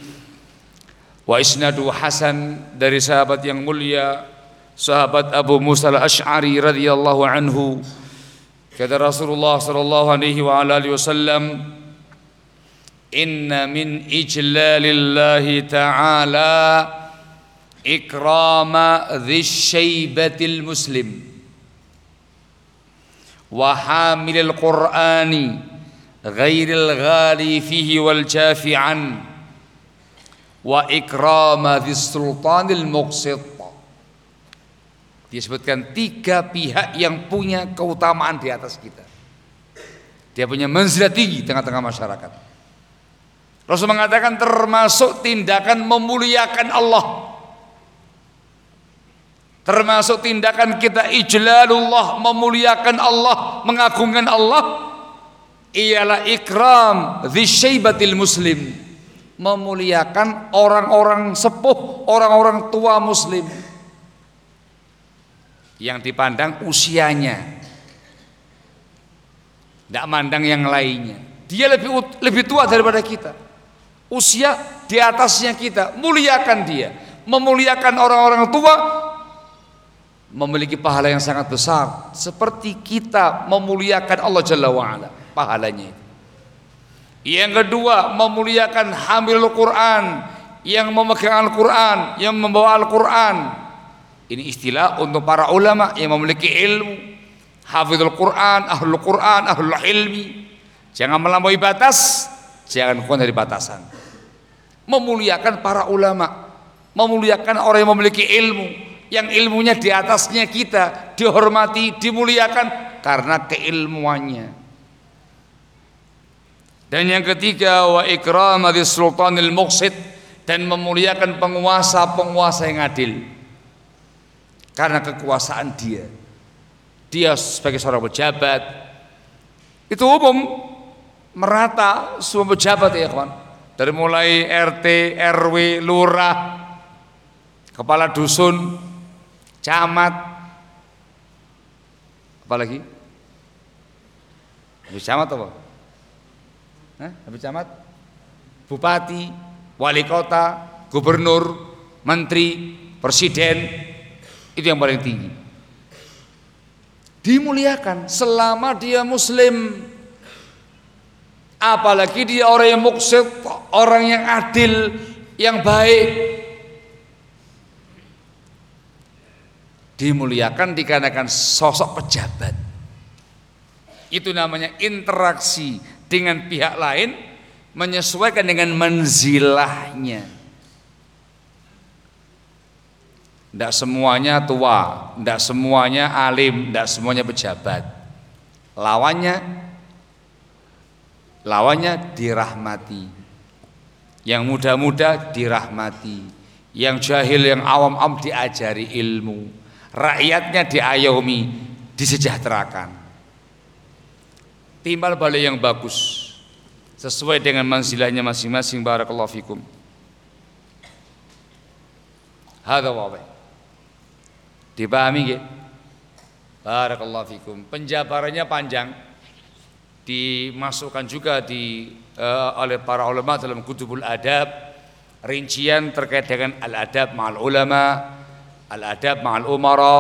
wa isnadu hasan dari sahabat yang mulia sahabat Abu Musa al-Ash'ari radhiyallahu anhu kata Rasulullah sallallahu alaihi wa alihi wasallam inna min ijlalillahi ta'ala ikrama dhisyaibatil muslim wa hamilil qur'ani ghairil ghali fihi wal jafi'an wa ikrama dhis sultanil muqsit disebutkan tiga pihak yang punya keutamaan di atas kita. Dia punya manzilah tinggi tengah-tengah masyarakat. Rasul mengatakan termasuk tindakan memuliakan Allah. Termasuk tindakan kita ijlalullah, memuliakan Allah, mengagungkan Allah ialah ikram dzisyaibatil muslim. Memuliakan orang-orang sepuh, orang-orang tua muslim. Yang dipandang usianya. Tidak mandang yang lainnya. Dia lebih lebih tua daripada kita. Usia di atasnya kita. Muliakan dia. Memuliakan orang-orang tua memiliki pahala yang sangat besar seperti kita memuliakan Allah Jalla wa'ala pahalanya yang kedua memuliakan hamil Quran yang memegang Al-Quran yang membawa Al-Quran ini istilah untuk para ulama yang memiliki ilmu. Hafizul Quran, ahlul Quran, ahlul ilmi. Jangan melampaui batas, jangan kurang dari batasan. Memuliakan para ulama, memuliakan orang yang memiliki ilmu, yang ilmunya di atasnya kita, dihormati, dimuliakan karena keilmuannya. Dan yang ketiga wa ikram sultanil muqsid dan memuliakan penguasa-penguasa yang adil karena kekuasaan dia. Dia sebagai seorang pejabat itu umum merata semua pejabat ya kawan. Dari mulai RT, RW, lurah, kepala dusun, camat, apalagi? Habis camat apa? Hah? Habis camat? Bupati, wali kota, gubernur, menteri, presiden, itu yang paling tinggi. Dimuliakan selama dia muslim. Apalagi dia orang yang muksid, orang yang adil, yang baik. Dimuliakan dikarenakan sosok pejabat. Itu namanya interaksi dengan pihak lain menyesuaikan dengan menzilahnya. Tidak semuanya tua, tidak semuanya alim, tidak semuanya pejabat. Lawannya, lawannya dirahmati. Yang muda-muda dirahmati. Yang jahil, yang awam-awam diajari ilmu. Rakyatnya diayomi, disejahterakan. Timbal balik yang bagus sesuai dengan manzilahnya masing-masing barakallahu fikum. Hadza wadih. Dipahami nggih? Barakallahu fikum. Penjabarannya panjang. Dimasukkan juga di uh, oleh para ulama dalam kutubul adab rincian terkait dengan al-adab ma'al ulama, al-adab ma'al umara,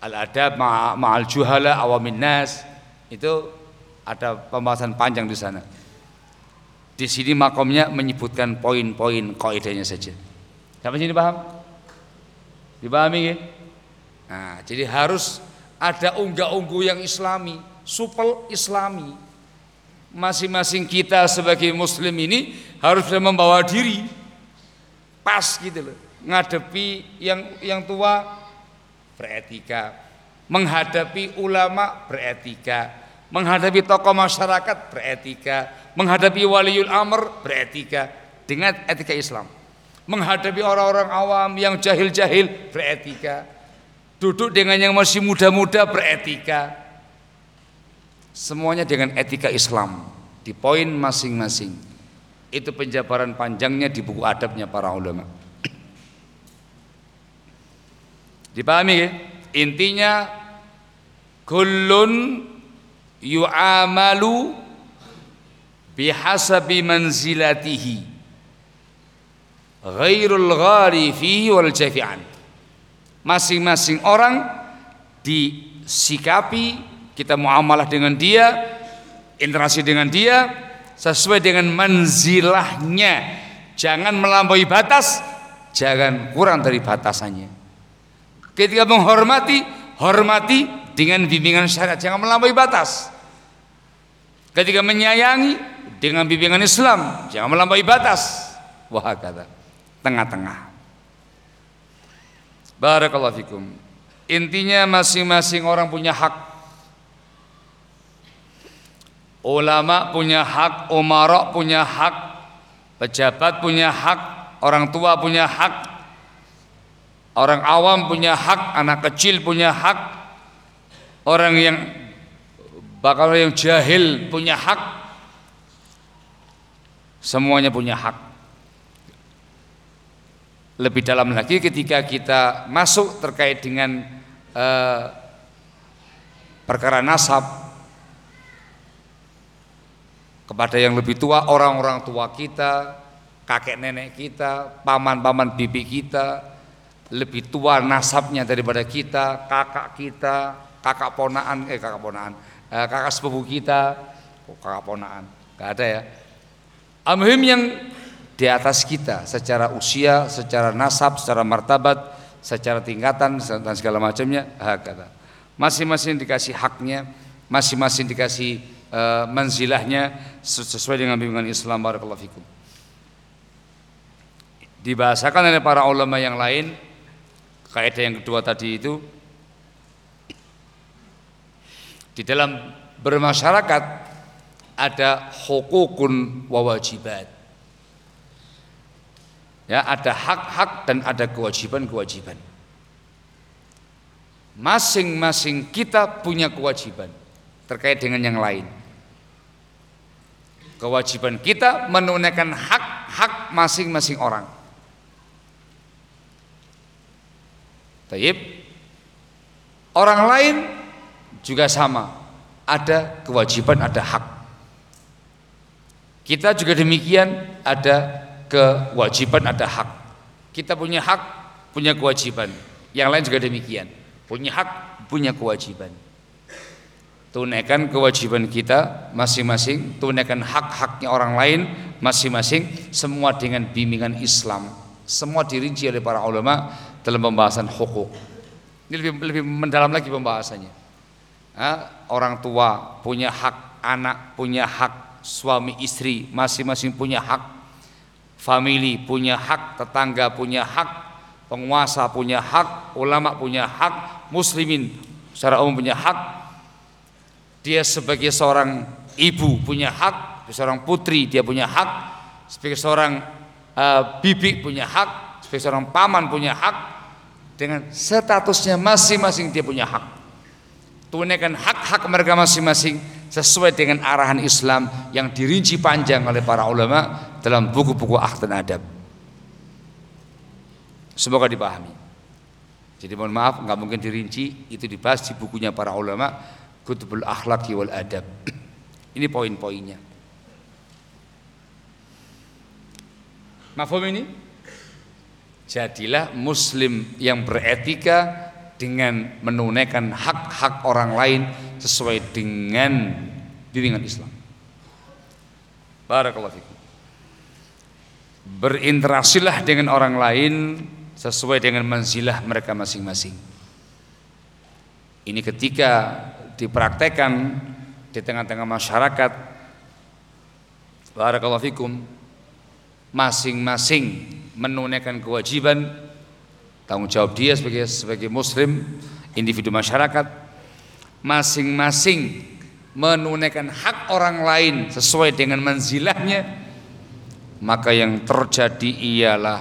al-adab ma'al juhala awamin nas. Itu ada pembahasan panjang di sana. Di sini makomnya menyebutkan poin-poin kaidahnya saja. Sampai sini paham? Dipahami ya? Nah, jadi harus ada unggah-ungguh yang islami, supel islami. Masing-masing kita sebagai muslim ini harus membawa diri pas gitu loh. Ngadepi yang yang tua beretika, menghadapi ulama beretika, menghadapi tokoh masyarakat beretika, menghadapi waliul amr beretika dengan etika Islam. Menghadapi orang-orang awam yang jahil-jahil beretika Duduk dengan yang masih muda-muda beretika. Semuanya dengan etika Islam di poin masing-masing. Itu penjabaran panjangnya di buku adabnya para ulama. Dipahami ya? intinya kullun yu'amalu bihasabi manzilatihi. Ghairul ghari fihi wal jafi'an. Masing-masing orang disikapi kita muamalah dengan dia interaksi dengan dia sesuai dengan manzilahnya. Jangan melampaui batas jangan kurang dari batasannya ketika menghormati hormati dengan bimbingan syariat. Jangan melampaui batas. Ketika menyayangi dengan bimbingan Islam jangan melampaui batas. Wah kata tengah-tengah. Barakallahu fikum. Intinya masing-masing orang punya hak. Ulama punya hak umarok punya hak pejabat punya hak orang tua punya hak orang awam punya hak anak kecil punya hak orang yang bakal yang jahil punya hak Semuanya punya hak. Lebih dalam lagi ketika kita masuk terkait dengan uh, perkara nasab kepada yang lebih tua, orang-orang tua kita, kakek nenek kita, paman-paman bibi kita, lebih tua nasabnya daripada kita, kakak kita, kakak ponaan, eh kakak ponaan, eh, kakak sepupu kita, oh, kakak ponaan, gak ada ya. Amhim yang di atas kita secara usia, secara nasab, secara martabat, secara tingkatan dan segala macamnya hakata. Masing-masing dikasih haknya, masing-masing dikasih uh, manzilahnya sesuai dengan bimbingan Islam barakallahu fikum. Dibahasakan oleh para ulama yang lain kaidah yang kedua tadi itu di dalam bermasyarakat ada hukukun wawajibat. Ya, ada hak-hak dan ada kewajiban-kewajiban. Masing-masing kita punya kewajiban terkait dengan yang lain. Kewajiban kita menunaikan hak-hak masing-masing orang. Taib. Orang lain juga sama. Ada kewajiban, ada hak. Kita juga demikian ada kewajiban, ada hak. Kita punya hak, punya kewajiban. Yang lain juga demikian. Punya hak, punya kewajiban. Tunaikan kewajiban kita masing-masing, tunaikan hak-haknya orang lain masing-masing, semua dengan bimbingan Islam. Semua dirinci oleh para ulama dalam pembahasan hukum. Ini lebih, lebih mendalam lagi pembahasannya. orang tua punya hak, anak punya hak, suami istri masing-masing punya hak family punya hak tetangga punya hak penguasa punya hak ulama punya hak muslimin secara umum punya hak dia sebagai seorang ibu punya hak seorang putri dia punya hak sebagai seorang uh, bibi punya hak sebagai seorang paman punya hak dengan statusnya masing-masing dia punya hak tunaikan hak-hak mereka masing-masing sesuai dengan arahan Islam yang dirinci panjang oleh para ulama dalam buku-buku akh dan adab. Semoga dipahami. Jadi mohon maaf nggak mungkin dirinci itu dibahas di bukunya para ulama Kutubul Akhlaqi wal Adab. (clears throat) Ini poin-poinnya. Mafhum ini? Jadilah muslim yang beretika dengan menunaikan hak-hak orang lain sesuai dengan bimbingan Islam. Barakallahu fikum. Berinteraksilah dengan orang lain sesuai dengan manzilah mereka masing-masing. Ini ketika dipraktekkan di tengah-tengah masyarakat Barakallahu fikum masing-masing menunaikan kewajiban tanggung jawab dia sebagai sebagai muslim individu masyarakat masing-masing menunaikan hak orang lain sesuai dengan manzilahnya maka yang terjadi ialah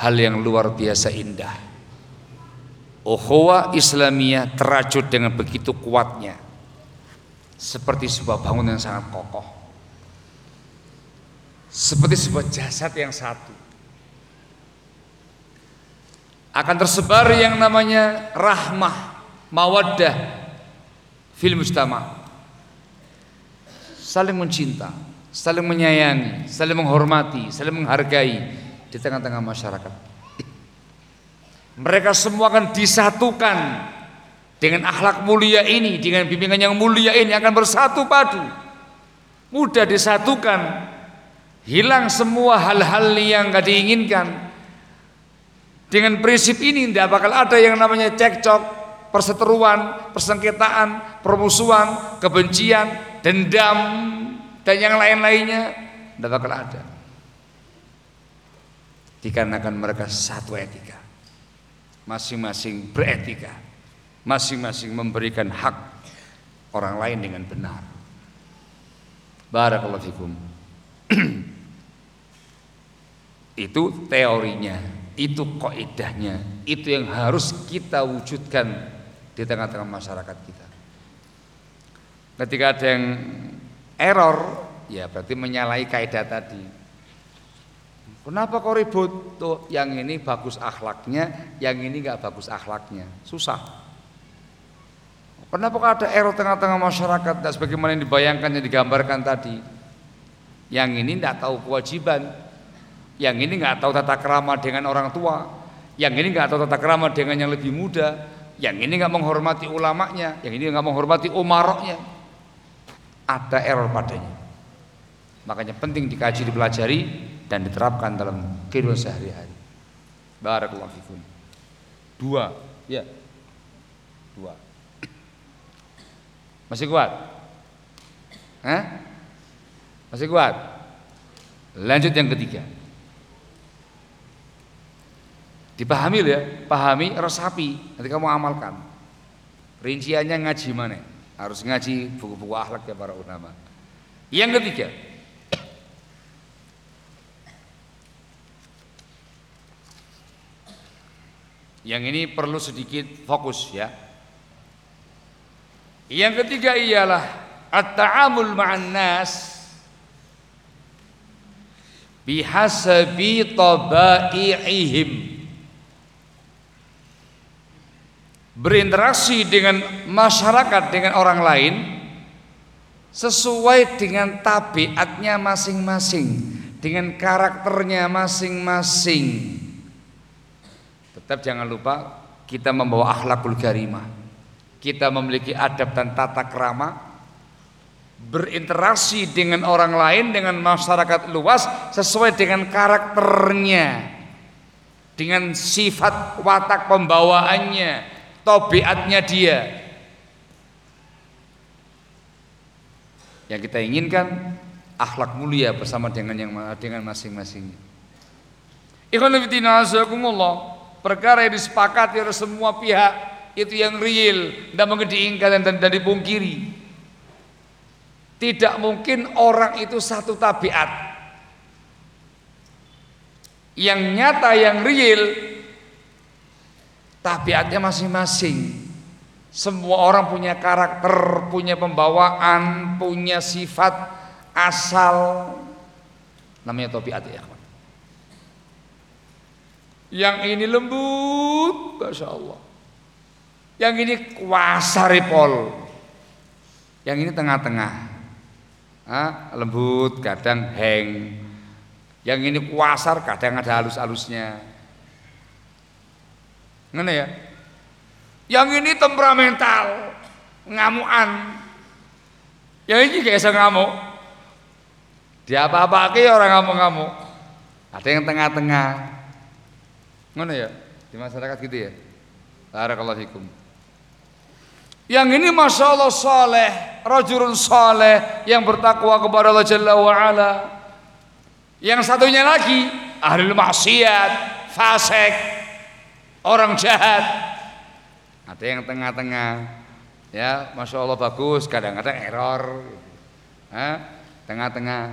hal yang luar biasa indah. Ukhuwah Islamiyah terajut dengan begitu kuatnya seperti sebuah bangunan yang sangat kokoh seperti sebuah jasad yang satu akan tersebar yang namanya rahmah, mawaddah fil mujtama. Saling mencinta, saling menyayangi, saling menghormati, saling menghargai di tengah-tengah masyarakat. Mereka semua akan disatukan dengan akhlak mulia ini, dengan bimbingan yang mulia ini akan bersatu padu. Mudah disatukan, hilang semua hal-hal yang gak diinginkan, dengan prinsip ini tidak bakal ada yang namanya cekcok, perseteruan, persengketaan, permusuhan, kebencian, dendam dan yang lain-lainnya tidak bakal ada. Dikarenakan mereka satu etika. Masing-masing beretika. Masing-masing memberikan hak orang lain dengan benar. Barakallahu fikum. (clears throat) Itu teorinya itu koidahnya itu yang harus kita wujudkan di tengah-tengah masyarakat kita. Ketika ada yang error ya berarti menyalahi kaidah tadi. Kenapa kok ribut? Tuh yang ini bagus akhlaknya yang ini nggak bagus akhlaknya. Susah. Kenapa kok ada error tengah-tengah masyarakat? Dan sebagaimana yang dibayangkan yang digambarkan tadi. Yang ini tidak tahu kewajiban yang ini nggak tahu tata kerama dengan orang tua, yang ini nggak tahu tata kerama dengan yang lebih muda, yang ini nggak menghormati ulamanya, yang ini nggak menghormati umaroknya. Ada error padanya. Makanya penting dikaji, dipelajari dan diterapkan dalam kehidupan sehari-hari. Barakallahu fikum. Dua, ya. Dua. Masih kuat? Hah? Masih kuat? Lanjut yang ketiga. Dipahami ya, pahami resapi. Nanti kamu amalkan. Rinciannya ngaji mana? Harus ngaji buku-buku akhlak ya para ulama. Yang ketiga, Yang ini perlu sedikit fokus ya. Yang ketiga ialah at-ta'amul ma'an nas bihasabi tabai'ihim berinteraksi dengan masyarakat dengan orang lain sesuai dengan tabiatnya masing-masing dengan karakternya masing-masing. Tetap jangan lupa kita membawa akhlakul karimah. Kita memiliki adab dan tata kerama berinteraksi dengan orang lain dengan masyarakat luas sesuai dengan karakternya. Dengan sifat watak pembawaannya tobiatnya dia yang kita inginkan akhlak mulia bersama dengan yang dengan masing-masingnya. Ikhwan perkara yang disepakati oleh semua pihak itu yang real dan mengediingkan dan, dan dipungkiri. Tidak mungkin orang itu satu tabiat. Yang nyata yang real tabiatnya masing-masing. Semua orang punya karakter, punya pembawaan, punya sifat asal namanya tabiat ya. Yang ini lembut, masya Allah. Yang ini kuasa ripol. Yang ini tengah-tengah. lembut, kadang hang. Yang ini kuasar, kadang ada halus-halusnya. Ngene ya. Yang ini temperamental, ngamuan. Yang ini kayak bisa ngamuk. Dia apa-apa orang ngamuk-ngamuk. Ada yang tengah-tengah. Ngono ya, di masyarakat gitu ya. Barakallahu fikum. Yang ini masya Allah saleh, rajulun saleh yang bertakwa kepada Allah Jalla wa ala. Yang satunya lagi ahli maksiat, fasik, orang jahat. Ada yang tengah-tengah. Ya masya Allah bagus. Kadang-kadang error. Tengah-tengah.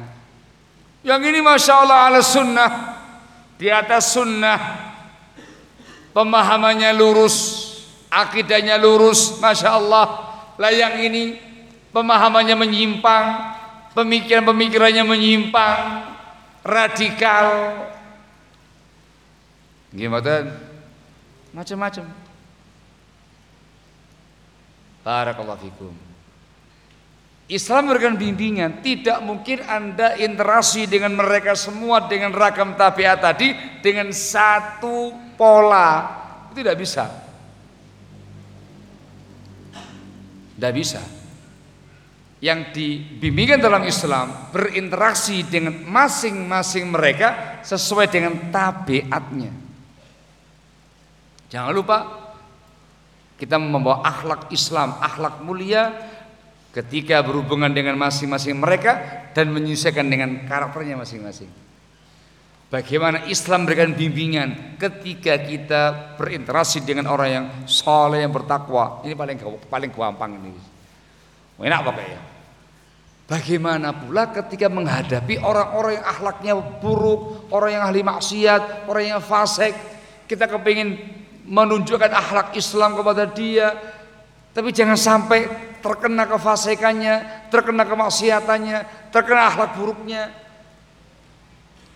Yang ini masya Allah ala sunnah. Di atas sunnah. Pemahamannya lurus. Akidahnya lurus. Masya Allah. Lah yang ini pemahamannya menyimpang. Pemikiran-pemikirannya menyimpang. Radikal. Gimana macam-macam. Barakallahu fikum. Islam memberikan bimbingan, tidak mungkin Anda interaksi dengan mereka semua dengan ragam tabiat tadi dengan satu pola. Itu tidak bisa. Tidak bisa. Yang dibimbingkan dalam Islam berinteraksi dengan masing-masing mereka sesuai dengan tabiatnya. Jangan lupa kita membawa akhlak Islam, akhlak mulia ketika berhubungan dengan masing-masing mereka dan menyesuaikan dengan karakternya masing-masing. Bagaimana Islam memberikan bimbingan ketika kita berinteraksi dengan orang yang soleh yang bertakwa. Ini paling paling gampang ini. Enak pokoknya. Bagaimana pula ketika menghadapi orang-orang yang akhlaknya buruk, orang yang ahli maksiat, orang yang fasik, kita kepingin menunjukkan akhlak Islam kepada dia, tapi jangan sampai terkena kefasikannya, terkena kemaksiatannya, terkena akhlak buruknya.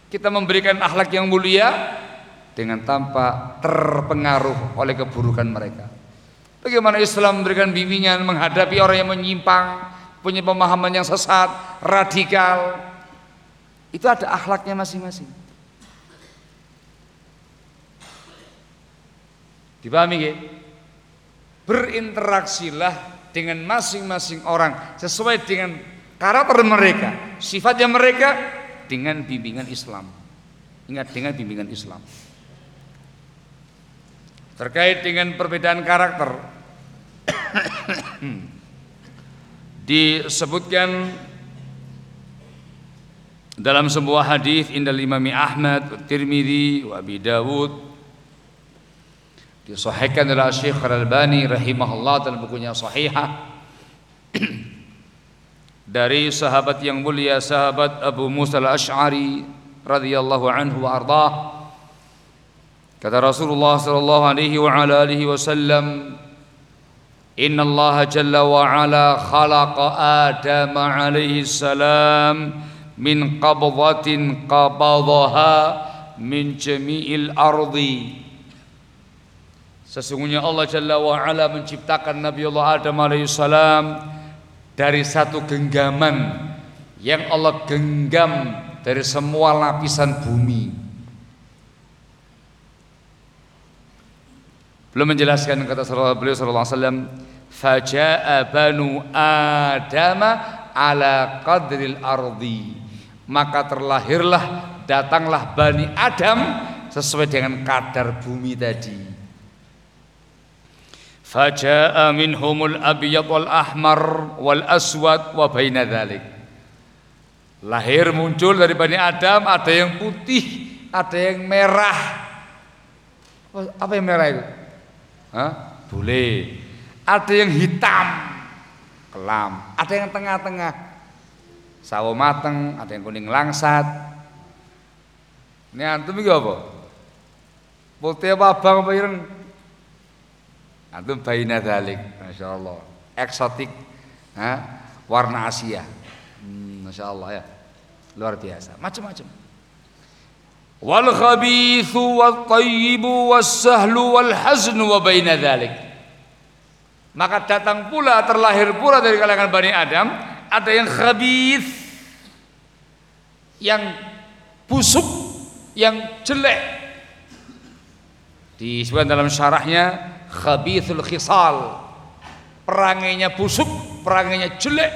Kita memberikan akhlak yang mulia dengan tanpa terpengaruh oleh keburukan mereka. Bagaimana Islam memberikan bimbingan menghadapi orang yang menyimpang, punya pemahaman yang sesat, radikal. Itu ada akhlaknya masing-masing. Dipahami ya? Berinteraksilah dengan masing-masing orang sesuai dengan karakter mereka, sifatnya mereka dengan bimbingan Islam. Ingat dengan bimbingan Islam. Terkait dengan perbedaan karakter (coughs) disebutkan dalam sebuah hadis indal Imam Ahmad, Tirmidzi, wa Abi Dawud disahihkan oleh Syekh Al-Albani rahimahullah dalam bukunya Sahihah dari sahabat yang mulia sahabat Abu Musa Al-Asy'ari radhiyallahu anhu wa ardhah kata Rasulullah sallallahu alaihi wa ala alihi wasallam Inna Allah jalla wa ala khalaqa Adam alaihi salam min qabdatin qabadaha min jami'il ardi Sesungguhnya Allah Jalla wa'ala menciptakan Nabi Allah Adam alaihissalam dari satu genggaman yang Allah genggam dari semua lapisan bumi. Belum menjelaskan kata beliau sallallahu alaihi wasallam, "Faja'a banu Adam ala qadril ardi." Maka terlahirlah datanglah Bani Adam sesuai dengan kadar bumi tadi. Faja'a minhumul abyad wal ahmar wal aswad wa dhalik. Lahir muncul dari Bani Adam ada yang putih, ada yang merah. Apa yang merah itu? Hah? Boleh. Ada yang hitam, kelam. Ada yang tengah-tengah, sawo mateng. Ada yang kuning langsat. Ini antum iki apa? Putih apa abang apa ireng? Antum baina Masya Allah. Eksotik, ha? warna Asia. Hmm, Masya Allah ya. Luar biasa, macam-macam. Wal khabithu wal tayyibu was sahlu wal haznu wa baina dalik. Maka datang pula terlahir pula dari kalangan Bani Adam ada yang khabith yang busuk yang jelek disebutkan dalam syarahnya khabithul khisal. Perangainya busuk perangainya jelek.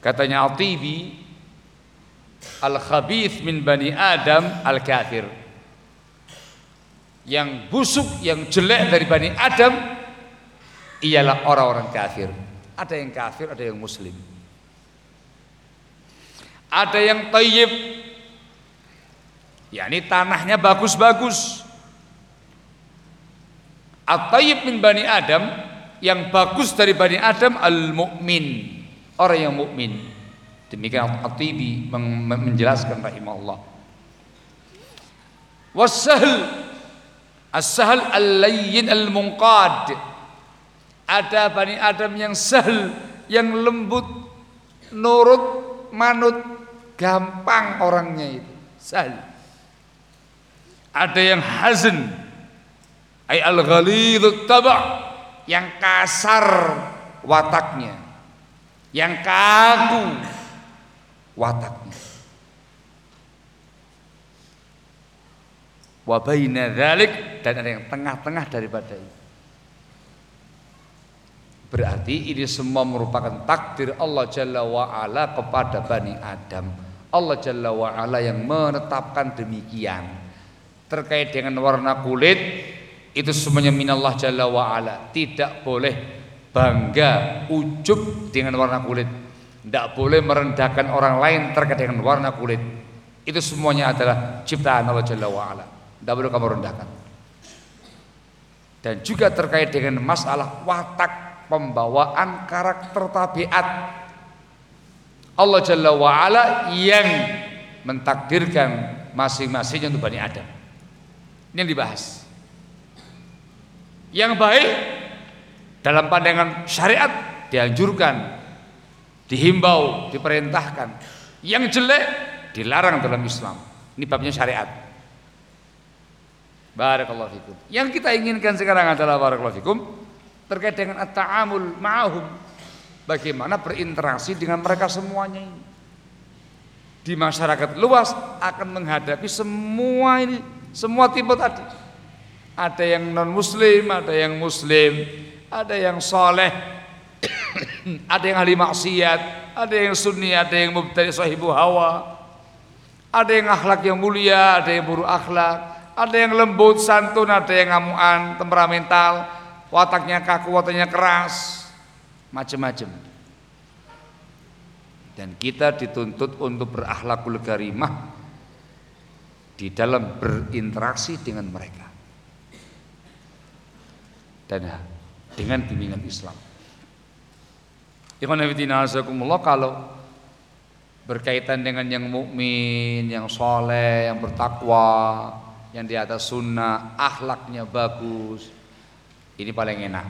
Katanya Atibi al khabith min bani Adam al kafir yang busuk yang jelek dari bani Adam ialah orang-orang kafir. Ada yang kafir ada yang muslim. Ada yang tayyib. Yakni tanahnya bagus-bagus At-tayyib min Bani Adam yang bagus dari Bani Adam al-mu'min orang yang mukmin. Demikian At-Tibi menjelaskan rahimahullah. Wasahl As-sahl al-layyin al-munqad. Ada Bani Adam yang sahl, yang lembut, nurut, manut, gampang orangnya itu. Sahl. ada yang hazan ay al-ghalidut taba' yang kasar wataknya. Yang kaku wataknya. Wa baina dzalik dan ada yang tengah-tengah daripada itu berarti ini semua merupakan takdir Allah Jalla wa ala kepada Bani Adam. Allah Jalla wa ala yang menetapkan demikian. Terkait dengan warna kulit itu semuanya minallah Jalla wa ala tidak boleh bangga ujub dengan warna kulit tidak boleh merendahkan orang lain terkait dengan warna kulit itu semuanya adalah ciptaan Allah Jalla wa ala tidak boleh kamu rendahkan. Dan juga terkait dengan masalah watak pembawaan karakter tabiat. Allah Jalla wa'ala yang mentakdirkan masing-masingnya untuk Bani Adam. Ini yang dibahas. Yang baik dalam pandangan syariat dianjurkan, dihimbau, diperintahkan. Yang jelek dilarang dalam Islam. Ini babnya syariat. Barakallahu fikum. Yang kita inginkan sekarang adalah barakallahu fikum terkait dengan at-ta'amul ma'ahum. Bagaimana berinteraksi dengan mereka semuanya ini. Di masyarakat luas akan menghadapi semua ini, semua tipe tadi. Ada yang non muslim, ada yang muslim, ada yang soleh, (coughs) ada yang ahli maksiat, ada yang sunni, ada yang mubtadi sahibu hawa, ada yang akhlak yang mulia, ada yang buruk akhlak, ada yang lembut, santun, ada yang ngamuan, temperamental, wataknya kaku, wataknya keras, macam-macam. Dan kita dituntut untuk berakhlakul karimah di dalam berinteraksi dengan mereka. Dan dengan bimbingan Islam. Kalau berkaitan dengan yang mukmin, yang soleh, yang bertakwa, yang di atas sunnah, akhlaknya bagus. Ini paling enak.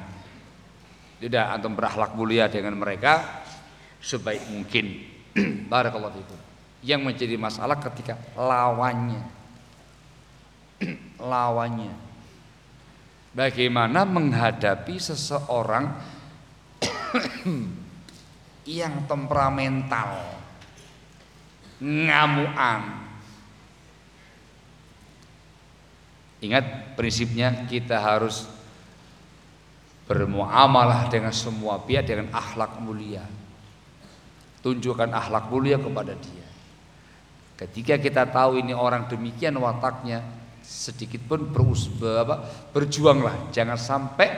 Sudah antum berakhlak mulia dengan mereka sebaik mungkin. (clears throat) Barakallahu fikum. Yang menjadi masalah ketika lawannya. (clears throat) lawannya. Bagaimana menghadapi seseorang (coughs) yang temperamental, ngamuan, Ingat prinsipnya kita harus bermuamalah dengan semua pihak dengan akhlak mulia. Tunjukkan akhlak mulia kepada dia. Ketika kita tahu ini orang demikian wataknya, sedikit pun berus, apa, berjuanglah, jangan sampai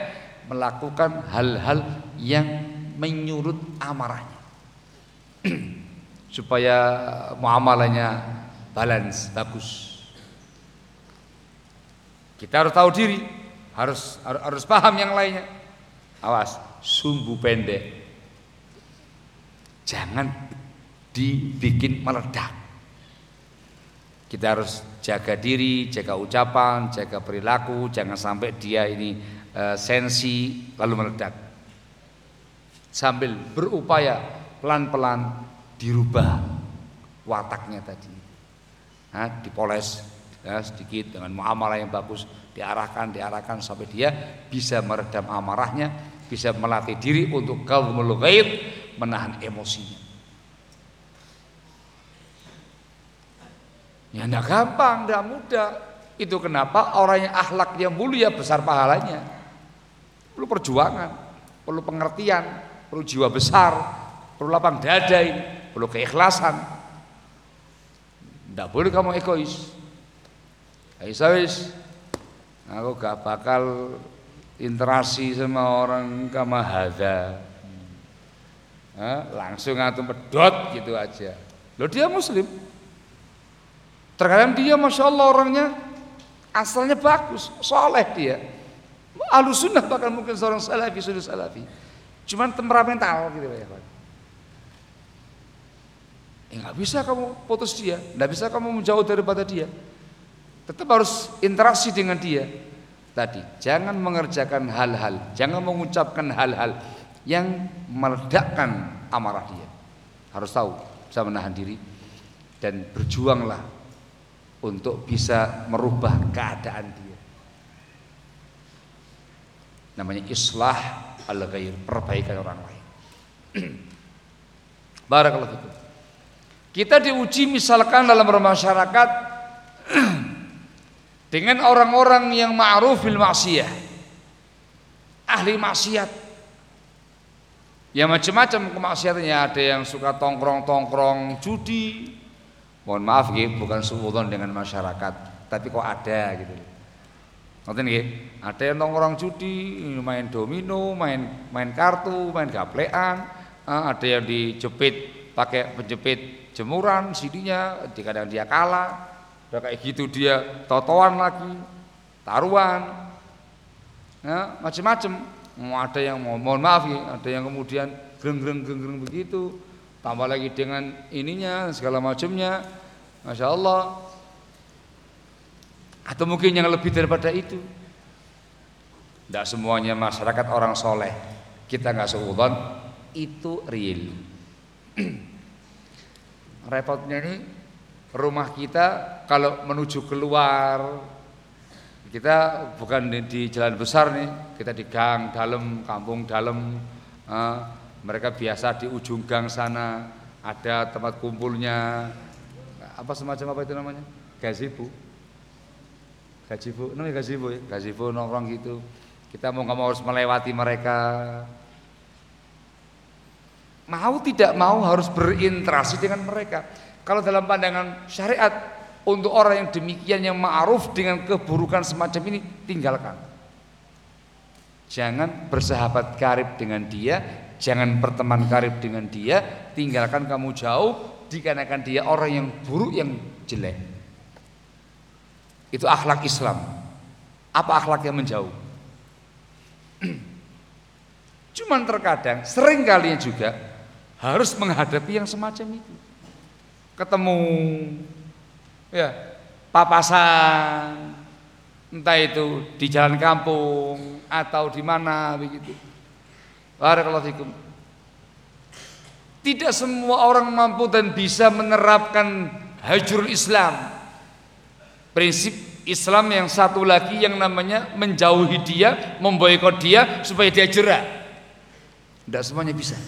melakukan hal-hal yang menyurut amarahnya. (clears throat) Supaya muamalahnya balance, bagus. Kita harus tahu diri, harus harus, harus paham yang lainnya. Awas, sumbu pendek. Jangan dibikin meledak. Kita harus jaga diri, jaga ucapan, jaga perilaku, jangan sampai dia ini e, sensi lalu meledak. Sambil berupaya pelan-pelan dirubah wataknya tadi. Nah, dipoles ya, sedikit dengan muamalah yang bagus diarahkan diarahkan sampai dia bisa meredam amarahnya bisa melatih diri untuk kalmul ghaib menahan emosinya ya tidak gampang tidak mudah itu kenapa orang yang akhlaknya mulia besar pahalanya perlu perjuangan perlu pengertian perlu jiwa besar perlu lapang dada ini perlu keikhlasan tidak boleh kamu egois Isa wis aku gak bakal interaksi sama orang kama hadza. langsung atau pedot gitu aja. Loh dia muslim. Terkadang dia masya Allah orangnya asalnya bagus, soleh dia. Ahlu sunnah bahkan mungkin seorang salafi, sudah salafi. Cuman temperamental gitu ya Pak. Ya bisa kamu putus dia, nggak bisa kamu menjauh daripada dia. Tetap harus interaksi dengan dia. Tadi, jangan mengerjakan hal-hal, jangan mengucapkan hal-hal yang meledakkan amarah dia. Harus tahu, bisa menahan diri dan berjuanglah untuk bisa merubah keadaan dia. Namanya islah al-ghair, perbaikan orang lain. (clears throat) Barakallahu fikum. Kita diuji misalkan dalam bermasyarakat (clears throat) dengan orang-orang yang ma'ruf bil maksiyah. Ahli maksiat. Ya macam-macam kemaksiatannya ada yang suka tongkrong-tongkrong judi. Mohon maaf gitu, bukan suudon dengan masyarakat, tapi kok ada gitu. Ngerti nih, ada yang tongkrong judi, main domino, main main kartu, main gaplean, ah, ada yang dijepit pakai penjepit jemuran sidinya kadang dia kalah. Udah kayak gitu dia totoan lagi taruhan. Ya, macam-macam mau ada yang mohon maaf ya ada yang kemudian greng-greng greng-greng begitu tambah lagi dengan ininya segala macamnya. Masya Allah. Atau mungkin yang lebih daripada itu. Tidak semuanya masyarakat orang soleh. Kita nggak seudon itu real. (clears throat) Repotnya ini rumah kita kalau menuju keluar kita bukan di, di jalan besar nih. Kita di gang dalam kampung dalam uh, mereka biasa di ujung gang sana ada tempat kumpulnya apa semacam apa itu namanya? Gazebo gazebo namanya gazebo ya? Gazebo nongkrong gitu. Kita mau nggak mau harus melewati mereka. Mau tidak mau harus berinteraksi dengan mereka. Kalau dalam pandangan syariat untuk orang yang demikian yang ma'ruf dengan keburukan semacam ini tinggalkan. Jangan bersahabat karib dengan dia, jangan berteman karib dengan dia, tinggalkan kamu jauh dikarenakan dia orang yang buruk yang jelek. Itu akhlak Islam. Apa akhlak yang menjauh? (clears throat) Cuman terkadang sering kalinya juga harus menghadapi yang semacam itu. Ketemu ya papasan entah itu di jalan kampung atau di mana begitu. Barakallahu. Tidak semua orang mampu dan bisa menerapkan hajrul Islam. Prinsip Islam yang satu lagi yang namanya menjauhi dia, memboikot dia supaya dia jerah. Tidak semuanya bisa.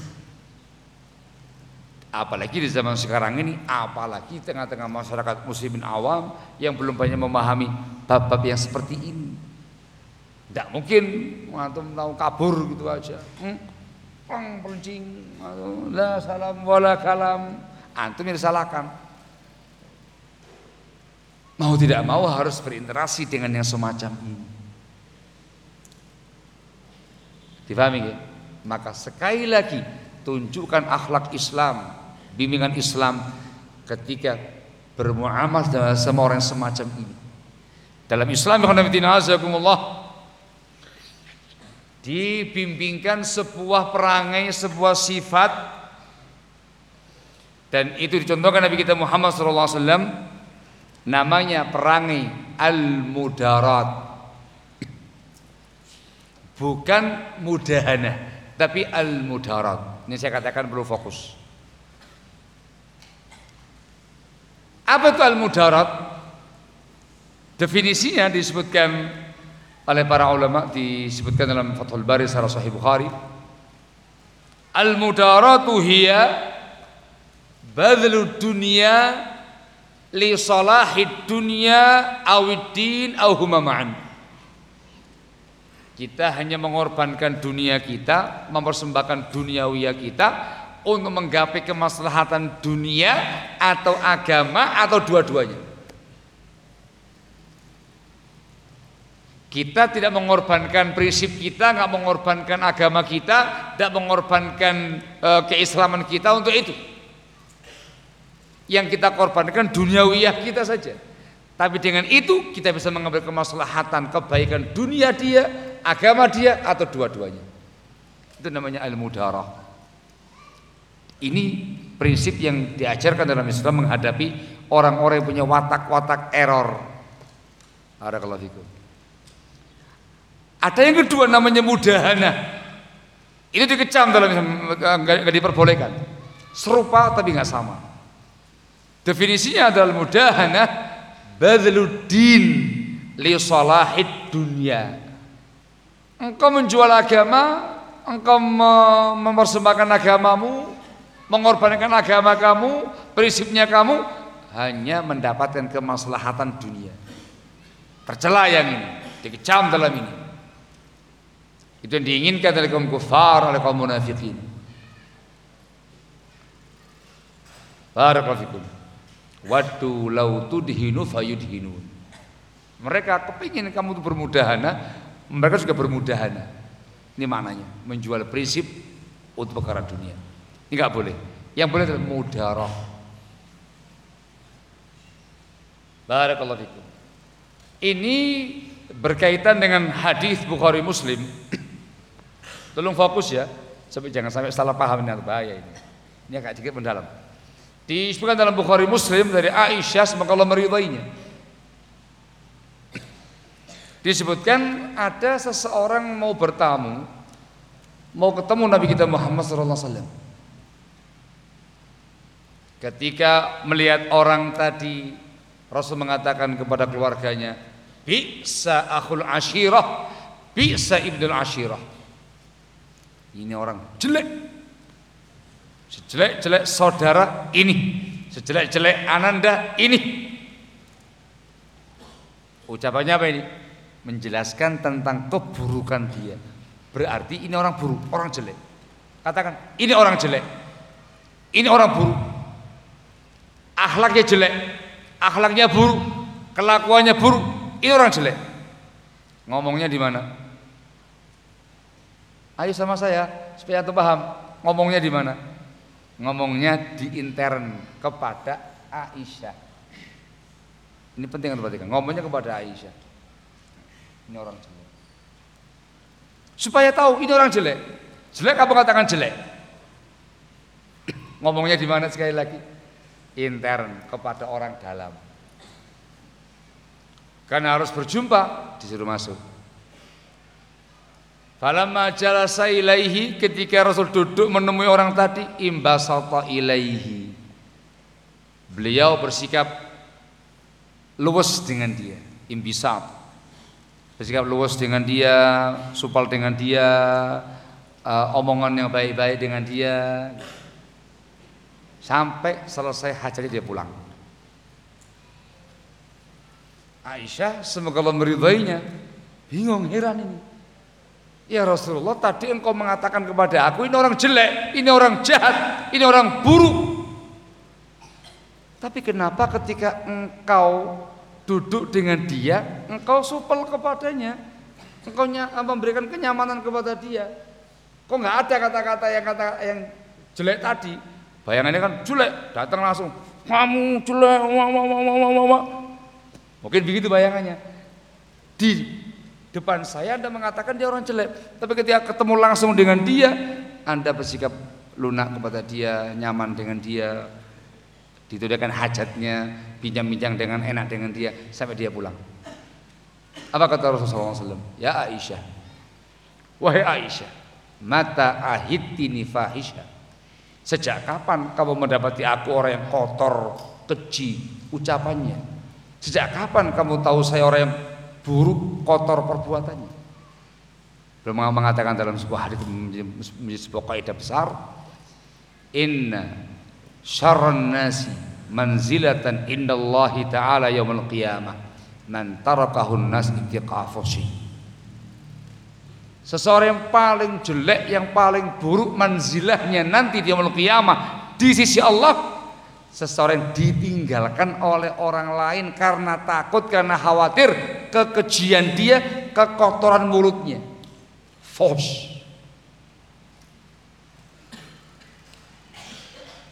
Apalagi di zaman sekarang ini, apalagi tengah-tengah masyarakat muslimin awam yang belum banyak memahami bab-bab yang seperti ini. Tidak mungkin antum tahu kabur gitu aja. Hmm? Pang pencing, la salam wala kalam. Antum yang disalahkan. Mau tidak mau harus berinteraksi dengan yang semacam ini. Difahami ya? Maka sekali lagi tunjukkan akhlak Islam bimbingan Islam ketika bermuamal dengan semua orang semacam ini. Dalam Islam dibimbingkan sebuah perangai, sebuah sifat. Dan itu dicontohkan Nabi kita Muhammad SAW namanya perangai al-mudarat. Bukan mudahana tapi al-mudarat. Ini saya katakan perlu fokus. Apa itu al-mudarat? Definisinya disebutkan oleh para ulama disebutkan dalam Fathul Bari Sarah Sahih Bukhari. Al-mudaratu hiya badlu dunya li salahid dunya awid din aw huma ma'an. Kita hanya mengorbankan dunia kita, mempersembahkan duniawiya kita untuk menggapai kemaslahatan dunia atau agama atau dua-duanya. Kita tidak mengorbankan prinsip kita, nggak mengorbankan agama kita, tidak mengorbankan e, keislaman kita untuk itu. Yang kita korbankan duniawiyah kita saja. Tapi dengan itu kita bisa mengambil kemaslahatan kebaikan dunia dia, agama dia atau dua-duanya. Itu namanya ilmu darah. Ini prinsip yang diajarkan dalam Islam menghadapi orang-orang yang punya watak-watak error. Ada itu. Ada yang kedua namanya mudahana. Ini dikecam dalam nggak diperbolehkan. Serupa tapi nggak sama. Definisinya adalah mudahana badluddin li salahid dunia engkau menjual agama engkau mempersembahkan agamamu mengorbankan agama kamu prinsipnya kamu hanya mendapatkan kemaslahatan dunia tercela yang ini dikecam dalam ini itu yang diinginkan oleh kaum kufar oleh kaum munafikin. Barakallahu fikum. Wadu lau tudhinu fayudhinun. Mereka kepingin kamu itu bermudahana mereka juga bermudahana ini maknanya menjual prinsip untuk perkara dunia. Ini nggak boleh. Yang boleh adalah mudarah Barakallahu fikum. Ini berkaitan dengan hadis Bukhari Muslim tolong fokus ya sampai jangan sampai salah paham ini bahaya ini. Ini agak sedikit mendalam. Disebutkan dalam Bukhari Muslim dari Aisyah semoga Allah meridainya. Disebutkan ada seseorang mau bertamu mau ketemu Nabi kita Muhammad SAW ketika melihat orang tadi Rasul mengatakan kepada keluarganya bisa akhul ashirah bisa ibnul ashirah ini orang jelek Sejelek-jelek saudara ini, sejelek-jelek ananda ini. Ucapannya apa ini? Menjelaskan tentang keburukan dia. Berarti ini orang buruk, orang jelek. Katakan, ini orang jelek. Ini orang buruk. Akhlaknya jelek, akhlaknya buruk, kelakuannya buruk. Ini orang jelek. Ngomongnya di mana? Ayo sama saya supaya tuh paham. Ngomongnya di mana? ngomongnya di intern kepada Aisyah. Ini penting untuk perhatikan. Ngomongnya kepada Aisyah. Ini orang jelek. Supaya tahu ini orang jelek. Jelek apa katakan jelek? (clears throat) Ngomongnya di mana sekali lagi? Intern kepada orang dalam. Karena harus berjumpa disuruh masuk. Falamma jalasa ilaihi ketika Rasul duduk menemui orang tadi imbasata ilaihi. Beliau bersikap luwes dengan dia, imbisat. Bersikap luwes dengan dia, supal dengan dia, uh, omongan yang baik-baik dengan dia. Sampai selesai hajatnya dia pulang. Aisyah semoga Allah meridainya. Bingung heran ini. Ya Rasulullah tadi engkau mengatakan kepada aku ini orang jelek, ini orang jahat, ini orang buruk. Tapi kenapa ketika engkau duduk dengan dia, engkau supel kepadanya, engkau memberikan kenyamanan kepada dia. Kok nggak ada kata-kata yang kata yang jelek tadi? Bayangannya kan jelek, datang langsung, kamu jelek, wah, wah, wah, wah, wah, wah. Mungkin begitu bayangannya. Di depan saya Anda mengatakan dia orang jelek, tapi ketika ketemu langsung dengan dia, Anda bersikap lunak kepada dia, nyaman dengan dia, ditudahkan hajatnya, bincang-bincang dengan enak dengan dia sampai dia pulang. Apa kata Rasulullah SAW? Ya Aisyah, wahai Aisyah, mata ahitini fahisha. Sejak kapan kamu mendapati aku orang yang kotor, keji ucapannya? Sejak kapan kamu tahu saya orang yang buruk kotor perbuatannya. Belum mengatakan dalam sebuah hadis menjadi sebuah kaidah besar inna syarran nasi manzilatan indallahi ta'ala yaumil qiyamah man tarakahun nas ittiqafusi seseorang yang paling jelek yang paling buruk manzilahnya nanti di yaumil qiyamah di sisi Allah seseorang ditinggalkan oleh orang lain karena takut karena khawatir kekejian dia kekotoran mulutnya. Fos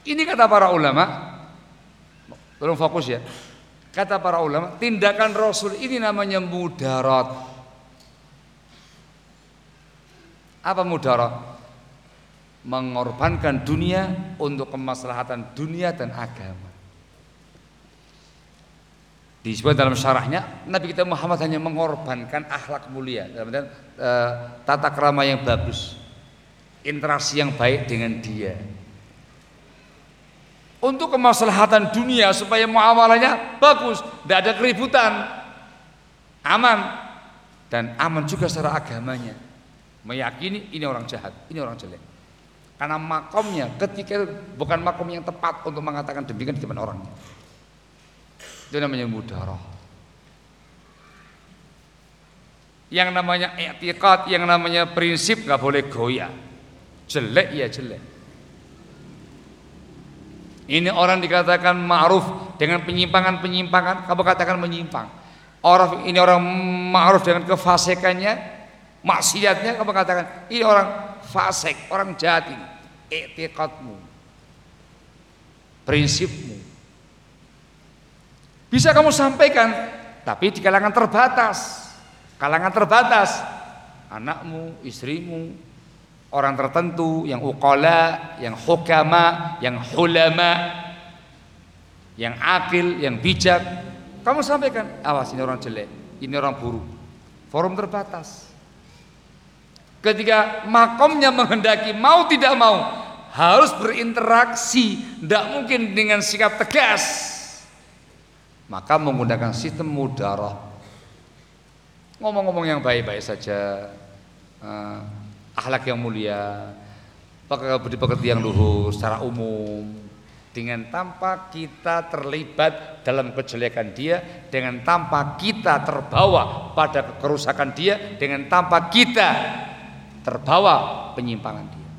ini kata para ulama tolong fokus ya. Kata para ulama tindakan Rasul ini namanya mudarat. Apa mudarat? Mengorbankan dunia untuk kemaslahatan dunia dan agama. Disebut dalam syarahnya Nabi kita Muhammad hanya mengorbankan akhlak mulia dalam artian e, tata krama yang bagus, interaksi yang baik dengan dia. untuk kemaslahatan dunia supaya muamalahnya bagus, tidak ada keributan, aman dan aman juga secara agamanya. Meyakini ini orang jahat, ini orang jelek. Karena makomnya ketika bukan makom yang tepat untuk mengatakan demikian di depan orangnya. Itu namanya mudarah. Yang namanya etikad, yang namanya prinsip nggak boleh goyah. Jelek ya jelek. Ini orang dikatakan ma'ruf dengan penyimpangan-penyimpangan, kamu katakan menyimpang. Orang ini orang ma'ruf dengan kefasikannya, maksiatnya, kamu katakan ini orang fasik, orang jahat ini. Etikadmu, prinsipmu. Bisa kamu sampaikan, tapi di kalangan terbatas. Kalangan terbatas, anakmu, istrimu, orang tertentu yang uqala, yang hukama, yang hulama, yang akil, yang bijak. Kamu sampaikan, awas ini orang jelek, ini orang buruk. Forum terbatas. Ketika makomnya menghendaki mau tidak mau harus berinteraksi, tidak mungkin dengan sikap tegas. Maka menggunakan sistem mudarah. Ngomong-ngomong yang baik-baik saja. Uh, akhlak yang mulia, pekerti yang luhur secara umum dengan tanpa kita terlibat dalam kejelekan dia, dengan tanpa kita terbawa pada kerusakan dia, dengan tanpa kita terbawa penyimpangan dia.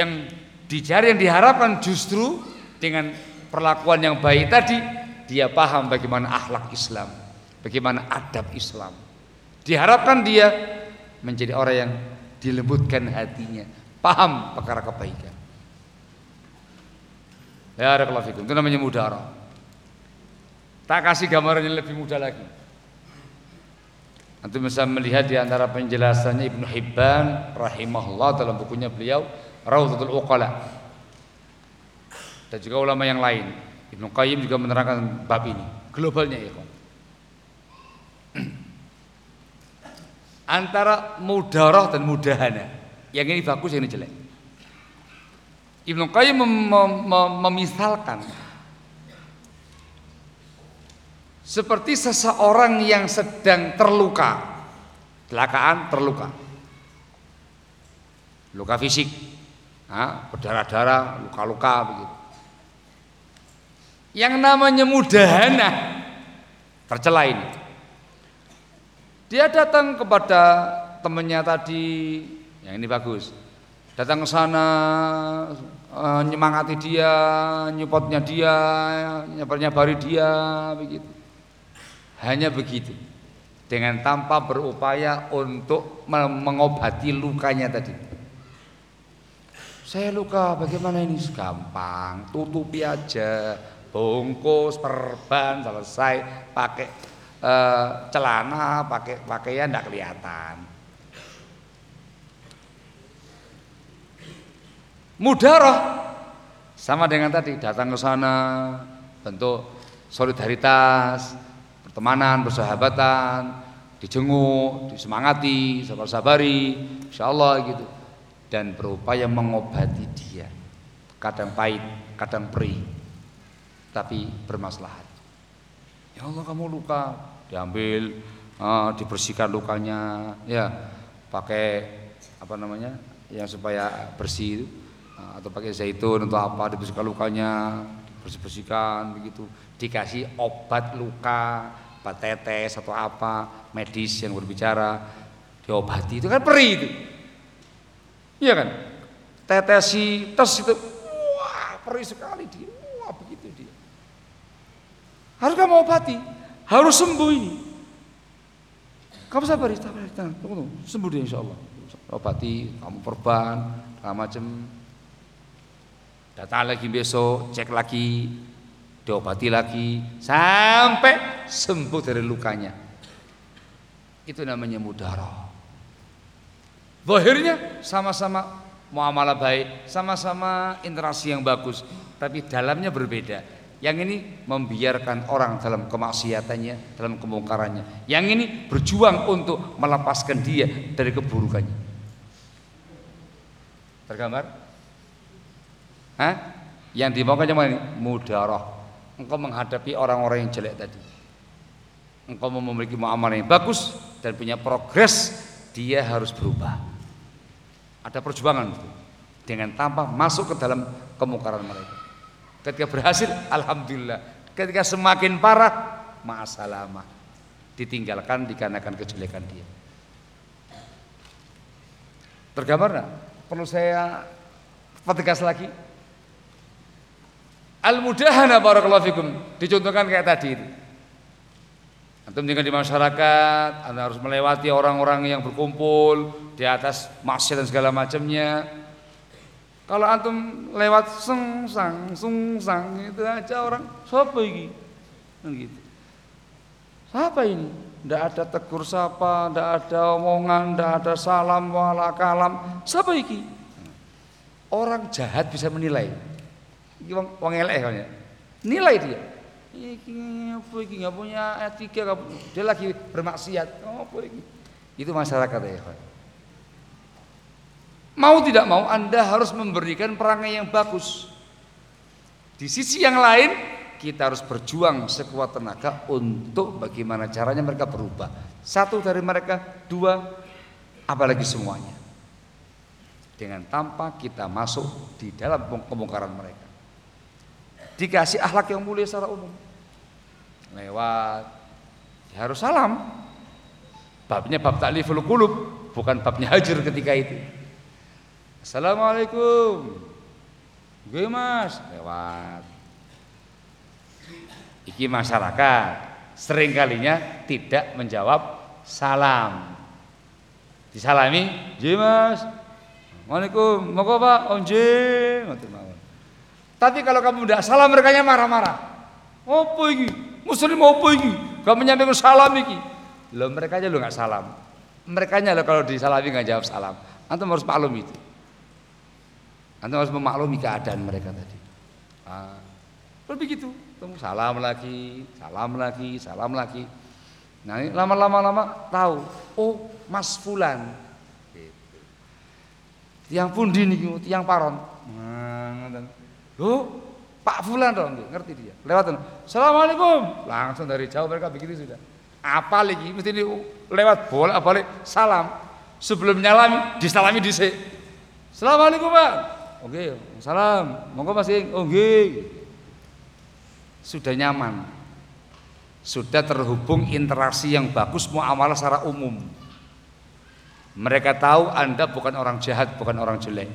Yang dicari yang diharapkan justru dengan perlakuan yang baik tadi, dia paham bagaimana akhlak Islam, bagaimana adab Islam. Diharapkan dia menjadi orang yang dilembutkan hatinya, paham perkara kebaikan. Ya fikum. Itu namanya mudarah. Tak kasih gambaran yang lebih mudah lagi. Nanti bisa melihat di antara penjelasannya Ibnu Hibban rahimahullah dalam bukunya beliau Raudhatul Uqala. Dan juga ulama yang lain. Ibnu Qayyim juga menerangkan bab ini, globalnya ya (clears throat) antara mudarah dan mudahana. Yang ini bagus, yang ini jelek. Ibnu Qayyim mem mem mem memisalkan seperti seseorang yang sedang terluka, kecelakaan terluka, luka fisik, berdarah-darah, luka-luka begitu. Yang namanya mudahana tercela ini dia datang kepada temannya tadi, yang ini bagus. Datang ke sana, uh, nyemangati dia, nyupotnya dia, nyapar-nyapari dia, begitu. Hanya begitu. Dengan tanpa berupaya untuk mengobati lukanya tadi. Saya luka, bagaimana ini? Gampang, tutupi aja, bungkus, perban, selesai, pakai eh, celana, pakai pakaian tidak kelihatan. Mudaroh sama dengan tadi datang ke sana bentuk solidaritas, pertemanan, persahabatan, dijenguk, disemangati, sabar-sabari, insya Allah gitu dan berupaya mengobati dia. Kadang pahit, kadang perih, tapi bermaslahat. Ya Allah kamu luka, diambil, uh, dibersihkan lukanya, ya pakai apa namanya, yang supaya bersih uh, atau pakai zaitun atau apa dibersihkan lukanya, dibersih-bersihkan begitu, dikasih obat luka, obat tetes atau apa medis yang berbicara, diobati itu kan perih itu, iya kan? Tetesi tes itu, wah perih sekali dia. Harus kamu obati, harus sembuh ini. Kamu sabar, sabar, tunggu, tunggu, sembuh dia insya Allah. Obati, kamu perban, segala macam. Datang lagi besok, cek lagi, diobati lagi, sampai sembuh dari lukanya. Itu namanya mudarah. Akhirnya sama-sama muamalah baik, sama-sama interaksi yang bagus, tapi dalamnya berbeda. Yang ini membiarkan orang dalam kemaksiatannya, dalam kemungkarannya. Yang ini berjuang untuk melepaskan dia dari keburukannya. Tergambar? Hah? Yang dimaukan cuma ini mudarah. Engkau menghadapi orang-orang yang jelek tadi. Engkau memiliki muamalah yang bagus dan punya progres, dia harus berubah. Ada perjuangan itu. Dengan tanpa masuk ke dalam kemungkaran mereka. Ketika berhasil, alhamdulillah. Ketika semakin parah, masalah ditinggalkan dikarenakan kejelekan dia. Tergambar enggak? Perlu saya pertegas lagi. Al-mudahana barakallahu fikum dicontohkan kayak tadi itu. Antum tinggal di masyarakat, Anda harus melewati orang-orang yang berkumpul di atas maksiat dan segala macamnya. Kalau antum lewat seng sang sung sang itu aja orang siapa ini? Kan gitu. Siapa ini? Tidak ada tegur sapa, tidak ada omongan, tidak ada salam wala kalam. Siapa ini? Orang jahat bisa menilai. Iki wong wong elek kan ya. Nilai dia. Iki apa iki enggak punya etika, dia lagi bermaksiat. Apa iki? Itu masyarakat ya. Mau tidak mau Anda harus memberikan perangai yang bagus. Di sisi yang lain kita harus berjuang sekuat tenaga untuk bagaimana caranya mereka berubah. Satu dari mereka, dua, apalagi semuanya. Dengan tanpa kita masuk di dalam kemungkaran mereka. Dikasih akhlak yang mulia secara umum. Lewat ya harus salam. Babnya bab takliful qulub, bukan babnya hajar ketika itu. Assalamualaikum. Gue mas lewat. Iki masyarakat sering kalinya tidak menjawab salam. Disalami, gue mas. Mau pak? Onje, Tapi kalau kamu tidak salam mereka marah-marah. Apa ini? Muslim apa ini? Gak menyampaikan salam ini. Lo mereka aja lo nggak salam. Mereka lo kalau disalami nggak jawab salam. Antum harus maklum itu. Anda harus memaklumi keadaan mereka tadi. Ah, begitu, salam lagi, salam lagi, salam lagi. Nah, lama-lama lama tahu, oh Mas Fulan. Tiang pundi nih, tiang paron. Nah, oh, Pak Fulan dong, ngerti dia. Lewat Assalamualaikum. Langsung dari jauh mereka begitu sudah. Apa lagi? Mesti ini lewat bola balik salam. Sebelum nyalami, disalami dhisik. Assalamualaikum Pak. Oke, salam. Monggo Mas Ing. Oh nggih. Sudah nyaman. Sudah terhubung interaksi yang bagus muamalah secara umum. Mereka tahu Anda bukan orang jahat, bukan orang jelek.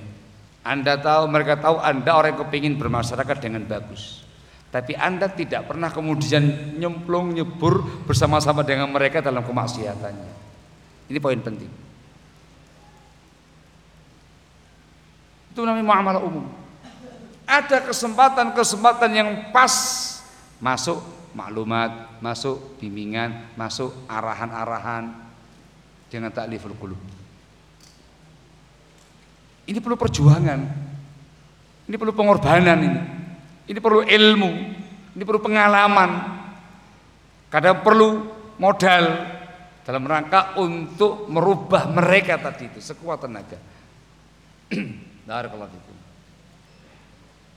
Anda tahu, mereka tahu Anda orang yang kepingin bermasyarakat dengan bagus. Tapi Anda tidak pernah kemudian nyemplung, nyebur bersama-sama dengan mereka dalam kemaksiatannya. Ini poin penting. Itu namanya muamalah umum. Ada kesempatan-kesempatan yang pas masuk maklumat, masuk bimbingan, masuk arahan-arahan dengan takliful qulub. Ini perlu perjuangan. Ini perlu pengorbanan ini. Ini perlu ilmu, ini perlu pengalaman. Kadang perlu modal dalam rangka untuk merubah mereka tadi itu sekuat tenaga. (clears throat) Barakallahu fikum.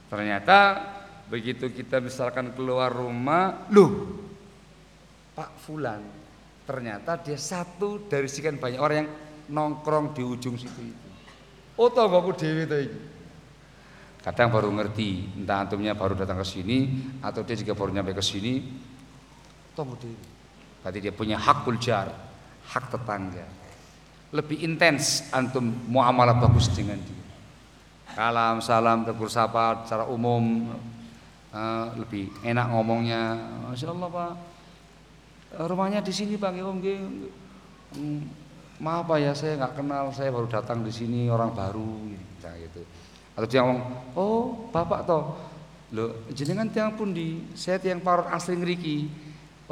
Ternyata begitu kita misalkan keluar rumah, loh Pak Fulan ternyata dia satu dari sekian banyak orang yang nongkrong di ujung situ itu. Oh tau gak dewi ini. Kadang baru ngerti, entah antumnya baru datang ke sini atau dia juga baru nyampe ke sini. Tahu dewi. Berarti dia punya hak kuljar, hak tetangga. Lebih intens antum muamalah bagus dengan dia kalam salam tegur sapa secara umum. Uh, lebih enak ngomongnya. Masya Allah Pak rumahnya di sini Pak. Om hmm, maaf Pak ya saya nggak kenal. Saya baru datang di sini orang baru. Gitu. Atau dia ngomong oh Bapak toh. Lo jenengan tiang pun di saya tiang parut asli ngeriki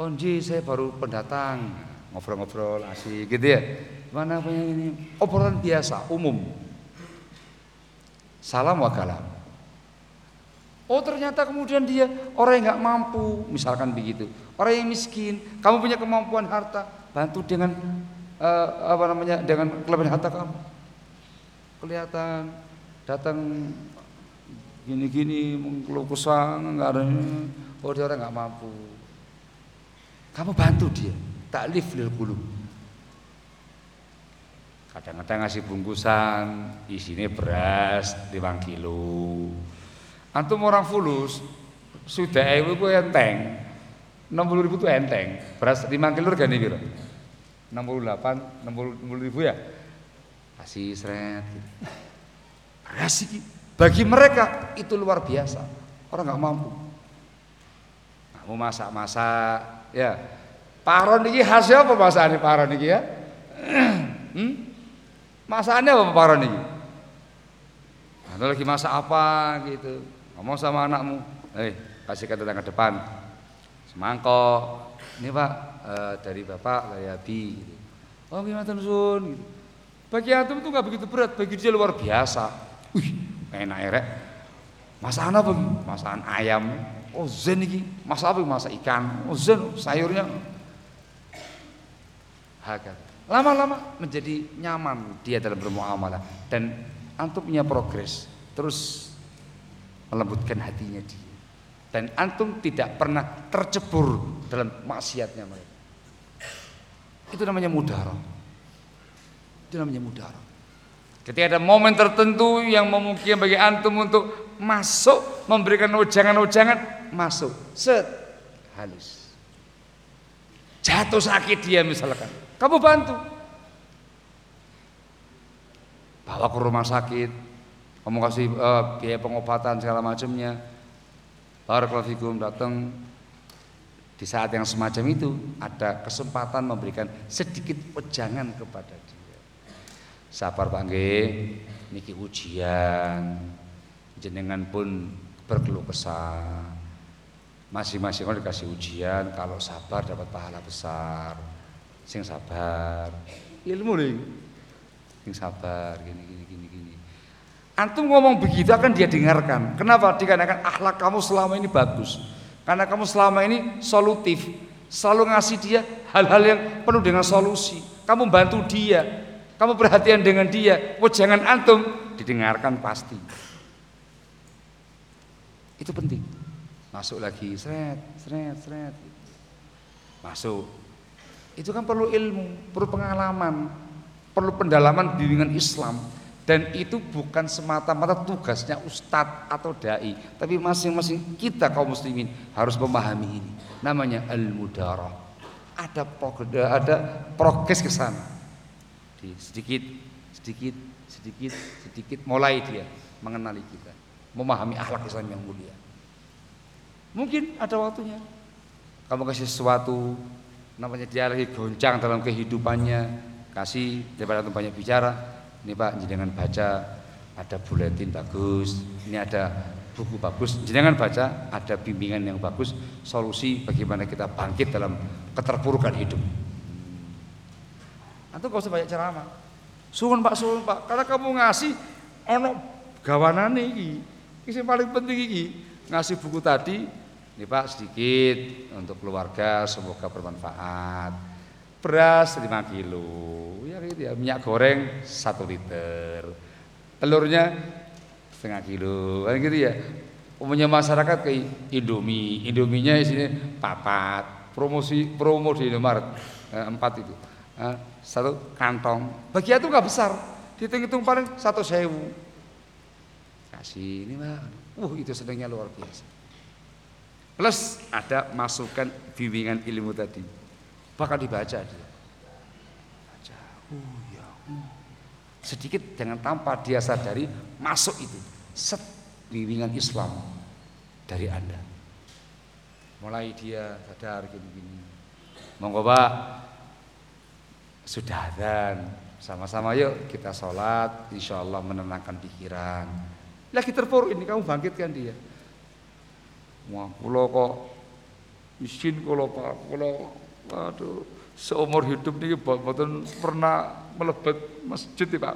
oh saya baru pendatang. Ngobrol-ngobrol asik gitu ya. Mana punya ini? Obrolan biasa umum Salam wa kalam. Oh ternyata kemudian dia orang yang nggak mampu, misalkan begitu. Orang yang miskin, kamu punya kemampuan harta, bantu dengan uh, apa namanya dengan kelebihan harta kamu. Kelihatan datang gini-gini mengeluh kesah nggak ada oh dia orang nggak mampu. Kamu bantu dia. Taklif lil qulub kadang-kadang ngasih bungkusan isinya beras 5 kilo antum orang fulus sudah ewu itu enteng 60 ribu itu enteng beras 5 kilo regane piro 68 60 ribu ya kasih seret gitu. beras gitu bagi mereka itu luar biasa. Orang nggak mampu. Kamu masak-masak, ya. Paron ini hasil apa masakan paron ini ya? (clears throat) hmm? Masakannya apa paron ini? Ada lagi masak apa gitu? Ngomong sama anakmu, eh kasih ke tetangga depan, semangkok. Ini pak e, dari bapak Layabi. Gitu. Oh gimana sun? Gitu. Bagi antum itu nggak begitu berat, bagi dia luar biasa. Wih, enak erek masakan apa masakan ayam oh zen iki masak apa masak ikan oh zen sayurnya Haga. Lama-lama menjadi nyaman dia dalam bermuamalah dan antum punya progres terus melembutkan hatinya dia dan antum tidak pernah tercebur dalam maksiatnya mereka itu namanya mudarah itu namanya mudarah Ketika ada momen tertentu yang memungkinkan bagi antum untuk masuk memberikan ujangan-ujangan, masuk. Set. Halus. Jatuh sakit dia misalkan. Kamu bantu. Bawa ke rumah sakit. Kamu kasih uh, biaya pengobatan segala macamnya. Barakallahu datang di saat yang semacam itu ada kesempatan memberikan sedikit ujangan kepada dia. Sabar nggih, niki ujian. Jenengan pun berkeluh kesah. Masing-masing orang dikasih ujian, kalau sabar dapat pahala besar. Sing sabar. Ilmu nih. Sing sabar gini gini gini gini. Antum ngomong begitu akan dia dengarkan. Kenapa? Dikarenakan akhlak kamu selama ini bagus. Karena kamu selama ini solutif, selalu ngasih dia hal-hal yang penuh dengan solusi. Kamu bantu dia, kamu perhatian dengan dia, oh jangan antum didengarkan pasti. Itu penting. Masuk lagi, seret, seret, seret. Masuk. Itu kan perlu ilmu, perlu pengalaman, perlu pendalaman bimbingan Islam. Dan itu bukan semata-mata tugasnya ustadz atau dai, tapi masing-masing kita kaum muslimin harus memahami ini. Namanya al-mudarah. Ada progres, ada progres ke sana sedikit sedikit sedikit sedikit mulai dia mengenali kita memahami akhlak Islam yang mulia mungkin ada waktunya kamu kasih sesuatu namanya dia lagi goncang dalam kehidupannya kasih daripada banyak bicara ini pak jangan baca ada buletin bagus ini ada buku bagus jangan baca ada bimbingan yang bagus solusi bagaimana kita bangkit dalam keterpurukan hidup Antum gak usah banyak ceramah. Suwun Pak, suwun Pak. Karena kamu ngasih ono gawanan iki. Ini paling penting iki. Ngasih buku tadi, ini Pak sedikit untuk keluarga semoga bermanfaat. Beras 5 kilo, ya gitu ya. Minyak goreng 1 liter. Telurnya setengah kilo, kan gitu ya. Umumnya masyarakat ke Indomie, Indominya isinya papat, promosi promo di Indomaret eh, empat itu. Eh, satu kantong. Bagi itu nggak besar, dihitung-hitung paling satu sewu. Kasih ini mah, uh itu sedangnya luar biasa. Plus ada masukan bimbingan ilmu tadi, bakal dibaca dia. Baca, uh ya, sedikit jangan tanpa dia sadari masuk itu, set bimbingan Islam dari anda. Mulai dia sadar gini-gini. Monggo Pak, sudah dan sama-sama yuk kita sholat. Insya Allah menenangkan pikiran. Lagi terpuruk ini kamu bangkitkan dia wah pulau kok miskin kalau pak. Pulau aduh seumur hidup nih betul pernah melebet masjid nih pak.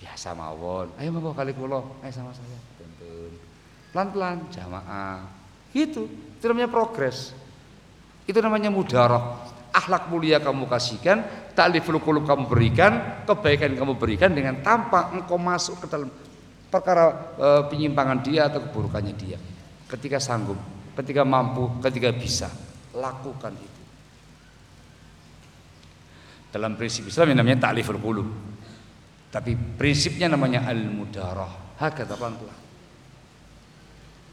Biasa mawon. Ayo mau kali pulau ayo sama saya. Tuntun. Pelan-pelan jamaah. Gitu itu namanya progres. Itu namanya mudarah akhlak mulia kamu kasihkan, takliful qulub kamu berikan, kebaikan kamu berikan dengan tanpa engkau masuk ke dalam perkara e, penyimpangan dia atau keburukannya dia. Ketika sanggup, ketika mampu, ketika bisa, lakukan itu. Dalam prinsip Islam yang namanya ta'liful qulub. Tapi prinsipnya namanya al-mudarah. Hakata pelan-pelan.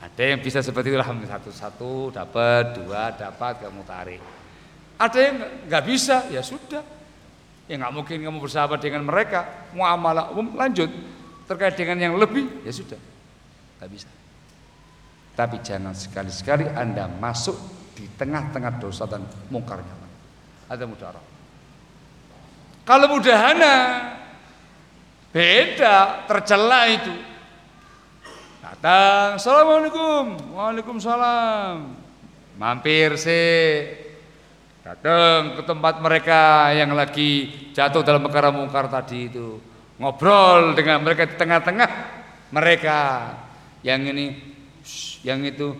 Ada yang bisa seperti itu satu-satu dapat, dua dapat kamu tarik. Ada yang nggak bisa, ya sudah. Ya nggak mungkin kamu bersahabat dengan mereka, muamalah umum lanjut terkait dengan yang lebih, ya sudah, nggak bisa. Tapi jangan sekali-sekali Anda masuk di tengah-tengah dosa dan mungkarnya. Ada mudarat. Kalau mudahana beda, tercela itu. Datang, assalamualaikum, waalaikumsalam. Mampir sih, datang ke tempat mereka yang lagi jatuh dalam perkara mungkar tadi itu ngobrol dengan mereka di tengah-tengah mereka yang ini yang itu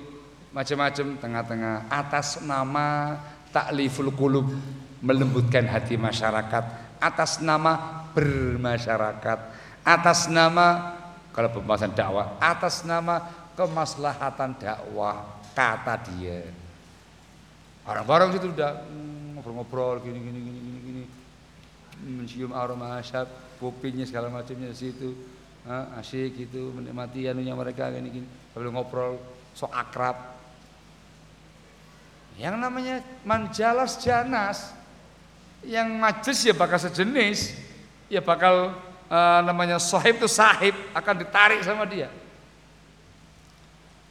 macam-macam tengah-tengah. Atas nama takliful qulub melembutkan hati masyarakat. Atas nama bermasyarakat. Atas nama kalau pembahasan dakwah atas nama kemaslahatan dakwah kata dia. Orang-orang itu udah hmm, ngobrol-ngobrol gini gini gini gini gini. Mencium aroma asap kopinya segala macamnya di situ. Nah, asyik gitu menikmati anunya mereka gini gini sambil ngobrol sok akrab. Yang namanya manjalas janas yang majlis ya bakal sejenis. Ya bakal uh, namanya sahib itu sahib akan ditarik sama dia.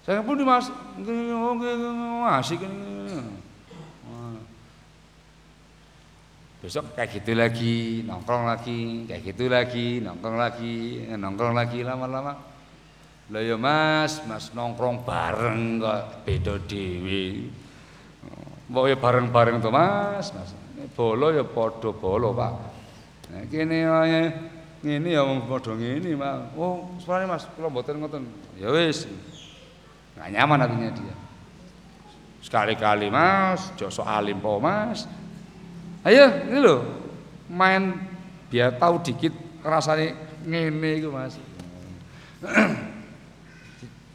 Saya pun dimas masih besok kayak gitu lagi nongkrong lagi kayak gitu lagi nongkrong lagi nongkrong lagi lama-lama lah ya mas mas nongkrong bareng kok beda mau ya bareng-bareng tuh mas mas. Bolo ya podo bolo pak. Nah, kini ya ini ya mau podo ini mas oh soalnya mas kalau mboten ngoten. Ya wis. Nggak nyaman hatinya dia. Sekali-kali mas josok alim po mas. Ayo ini loh main biar tahu dikit rasanya ngene itu mas. (clears throat)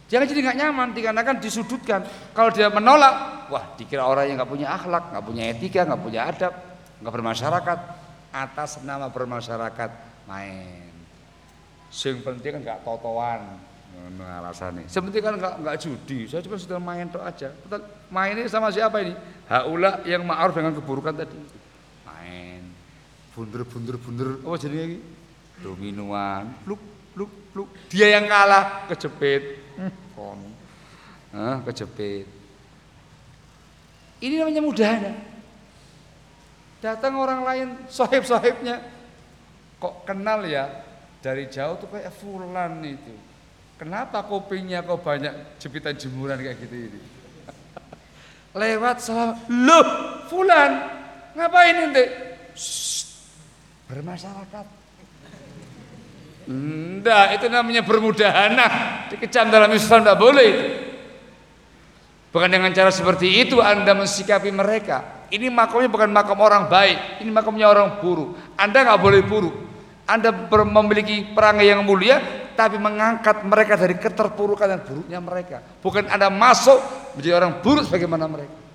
Jangan jadi nggak nyaman dikarenakan disudutkan. Kalau dia menolak, wah dikira orang yang nggak punya akhlak, nggak punya etika, nggak punya adab, nggak bermasyarakat. Atas nama bermasyarakat main. Sing penting kan nggak totoan. Alasannya. Seperti kan nggak nggak judi. Saya cuma sudah main tok aja. Main ini sama siapa ini? Haula yang ma'ruf dengan keburukan tadi bunder bunder bunder apa jadi lagi dominoan pluk pluk pluk dia yang kalah kejepit kon ah, kejepit. Ini namanya mudahana datang orang lain sahib sahibnya kok kenal ya? Dari jauh tuh kayak fulan itu. Kenapa kopinya kok banyak jepitan jemuran kayak gitu ini? (laughs) Lewat salam loh fulan ngapain ini bermasyarakat. Enggak, itu namanya bermudahana. Dikecam dalam Islam tidak boleh itu. Bukan dengan cara seperti itu Anda mensikapi mereka. Ini makamnya bukan makam orang baik, ini makamnya orang buruk. Anda nggak boleh buruk. Anda memiliki perangai yang mulia, tapi mengangkat mereka dari keterpurukan dan buruknya mereka. Bukan Anda masuk menjadi orang buruk sebagaimana mereka.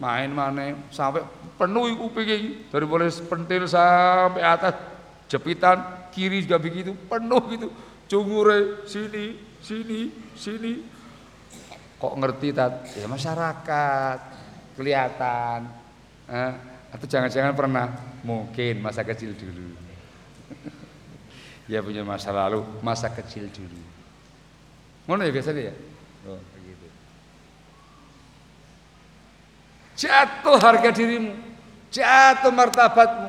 main mana sampai penuh kuping dari mulai pentil sampai atas jepitan kiri juga begitu penuh gitu. Cungure sini sini sini. Kok ngerti tat? Ya masyarakat kelihatan. Eh, atau jangan-jangan pernah? Mungkin masa kecil dulu. (laughs) Ya punya masa lalu masa kecil dulu. Mana ya biasanya ya? Oh, begitu. Jatuh harga dirimu jatuh martabatmu.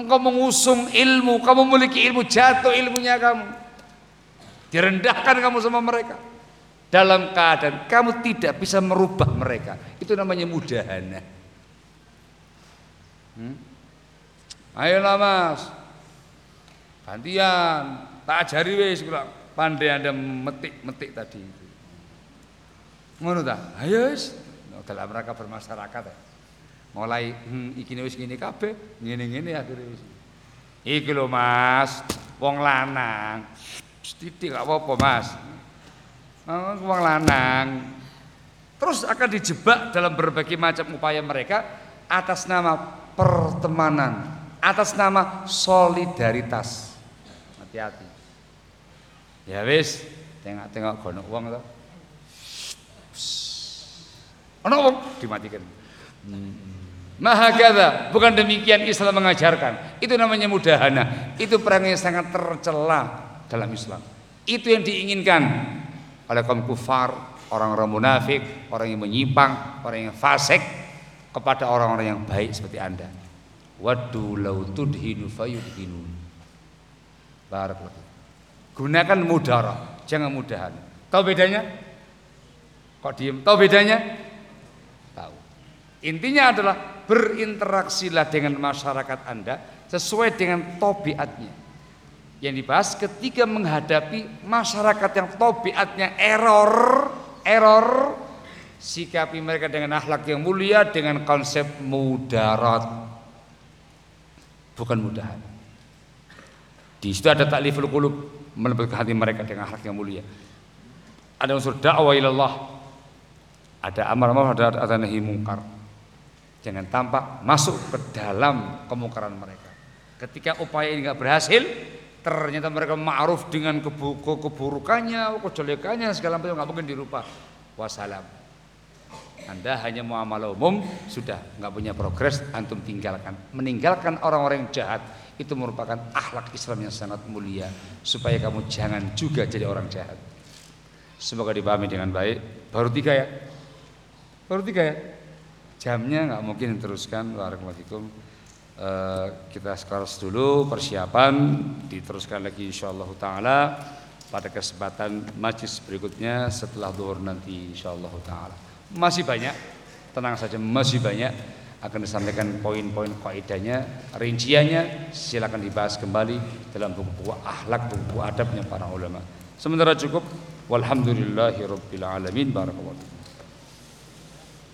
Engkau mengusung ilmu, kamu memiliki ilmu, jatuh ilmunya kamu. Direndahkan kamu sama mereka. Dalam keadaan kamu tidak bisa merubah mereka. Itu namanya mudahana. Hmm? Ayolah mas, gantian, tak ajari wis pandai anda metik-metik tadi itu. Ngono ta? Ayo wis, dalam rangka bermasyarakat ya mulai hmm, iki wis ngene kabeh ngene-ngene akhire wis iki lho Mas wong lanang. Setitik gak apa-apa, Mas. Wong lanang. Terus akan dijebak dalam berbagai macam upaya mereka atas nama pertemanan, atas nama solidaritas. Hati-hati. Ya wis, tengok-tengok gono uang to. Ono wong dimatikan. Maha kata, bukan demikian Islam mengajarkan. Itu namanya mudahana. Itu perang yang sangat tercela dalam Islam. Itu yang diinginkan oleh kaum kufar, orang-orang munafik, orang yang menyimpang, orang yang fasik kepada orang-orang yang baik seperti Anda. Waddu law tudhinu fayudhinun. Barakallahu. Gunakan mudarah, jangan mudahan. Tahu bedanya? Kok diem? Tahu bedanya? Tahu. Intinya adalah berinteraksilah dengan masyarakat Anda sesuai dengan tobiatnya. Yang dibahas ketika menghadapi masyarakat yang tobiatnya error, error, sikapi mereka dengan akhlak yang mulia dengan konsep mudarat, bukan mudahan. Di situ ada takliful qulub, melembutkan hati mereka dengan akhlak yang mulia. Ada unsur dakwah ilallah, ada amar ma'ruf, ada, nahi mungkar. Jangan tampak masuk ke dalam kemungkaran mereka. Ketika upaya ini nggak berhasil, ternyata mereka ma'ruf dengan kebu keburukannya, kejelekannya segala macam nggak mungkin dirubah. Wassalam. Anda hanya muamalah umum sudah nggak punya progres, antum tinggalkan. Meninggalkan orang-orang yang jahat itu merupakan akhlak Islam yang sangat mulia supaya kamu jangan juga jadi orang jahat. Semoga dipahami dengan baik. Baru tiga ya, baru tiga ya jamnya nggak mungkin diteruskan Waalaikumsalam uh, kita sekarang dulu persiapan diteruskan lagi insyaallah taala pada kesempatan majlis berikutnya setelah zuhur nanti insyaallah taala. Masih banyak tenang saja masih banyak. Akan disampaikan poin-poin kaidahnya rinciannya silakan dibahas kembali dalam buku-buku akhlak buku-buku adabnya para ulama. Sementara cukup walhamdulillahirabbil alamin barakallahu